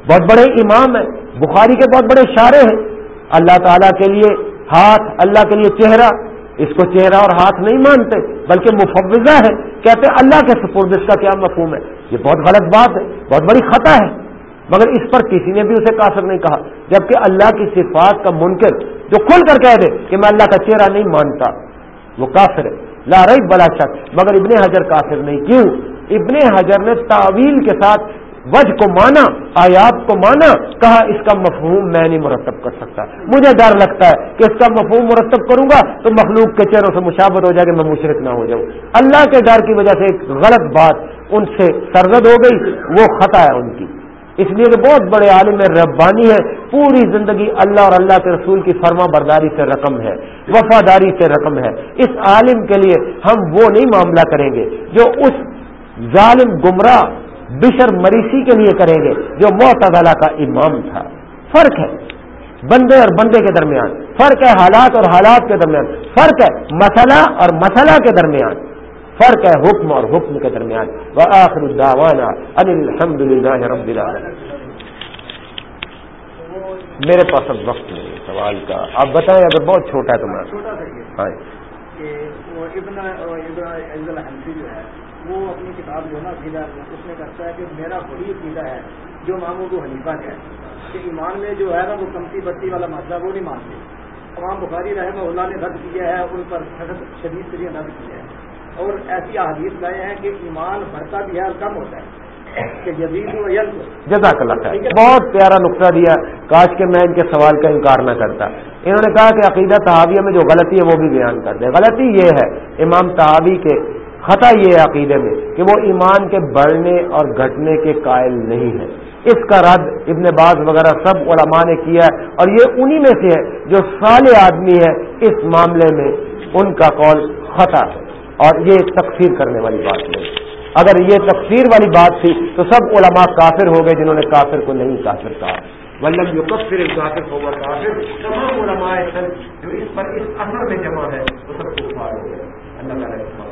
S1: بہت بڑے امام ہیں۔ بخاری کے بہت بڑے اشارے ہیں۔ اللہ تعالیٰ کے لیے ہاتھ، اللہ کے لیے چہرہ۔ اس کو چہرہ اور ہاتھ نہیں مانتے، بلکہ مفوضہ ہے۔ کہتے اللہ کے سپرد، اس کا کیا مفہوم ہے؟ یہ بہت غلط بات ہے، بہت بڑی خطا ہے۔ مگر اس پر کسی نے بھی اسے کافر نہیں کہا، جبکہ اللہ کی صفات کا منکر جو کھل کر کہہ دے کہ میں اللہ کا چہرہ نہیں مانتا، وہ کافر ہے۔ لا رہی بلا شک، مگر ابن حجر کافر نہیں، کیوں؟ ابن حجر نے تعویل کے ساتھ وج کو مانا، آیات کو مانا، کہا اس کا مفہوم میں نہیں مرتب کر سکتا۔ مجھے ڈر لگتا ہے کہ اس کا مفہوم مرتب کروں گا تو مخلوق کے چہروں سے مشابت ہو جائے کہ میں مشرق نہ ہو جاؤں۔ اللہ کے ڈر کی وجہ سے ایک غلط بات ان سے سرزد ہو گئی، وہ خطا ہے ان کی۔ اس لیے کہ بہت بڑے عالم ربانی ہے پوری زندگی اللہ اور اللہ کے رسول کی فرما برداری سے رقم ہے، وفاداری سے رقم ہے۔ اس عالم کے لیے ہم وہ نہیں معاملہ کریں گے جو اس ظالم گمراہ بشر مریسی کے لیے کریں گے جو معتدالہ کا امام تھا۔ فرق ہے۔ بندے اور بندے کے درمیان۔ فرق ہے حالات اور حالات کے درمیان۔ فرق ہے مسئلہ اور مسئلہ کے درمیان۔ فرق ہے حکم اور حکم کے درمیان۔ وہ آخر الداوانا الحمد للہ رب میرے پاس اب وقت نہیں ہے سوال کا۔ آپ بتائیں اگر بہت چھوٹا ہے تو میں
S2: ہاں۔ جو ہے وہ اپنی کتاب جو نا سیدھا اس میں کہتا ہے کہ میرا بڑی عقیدہ ہے، جو ماموں کو حلیفہ ہے۔ کہ ایمان میں جو ہے نا وہ کمتی بتی والا مسئلہ وہ نہیں مانتے۔ تمام بخاری رحمہ اللہ نے رد کیا ہے، ان پر شدید سے رد کیا ہے۔ اور ایسی احادیث لائے ہیں کہ ایمان بڑھتا بھی ہے اور کم ہوتا ہے۔
S1: جزاک اللہ خیر۔ بہت پیارا نقطہ دیا۔ کاش کے میں ان کے سوال کا انکار نہ کرتا۔ انہوں نے کہا کہ عقیدہ تحاویہ میں جو غلطی ہے وہ بھی بیان کر دیں غلطی یہ ہے، امام تحابی کے خطا یہ ہے عقیدے میں کہ وہ ایمان کے بڑھنے اور گھٹنے کے قائل نہیں ہے اس کا رد ابن باز وغیرہ سب علماء نے کیا ہے اور یہ انہی میں سے ہے جو سال آدمی ہے اس معاملے میں ان کا قول خطا ہے۔ اور یہ تقسیر کرنے والی بات نہیں۔ اگر یہ تقسیر والی بات تھی تو سب علماء کافر ہو گئے جنہوں نے کافر کو نہیں کافر کہا۔ ولب جو کافر ہوگا کافر۔ تمام علماء جو اس پر اس اثر میں جمع ہے وہ سب کو اللہ تعالیٰ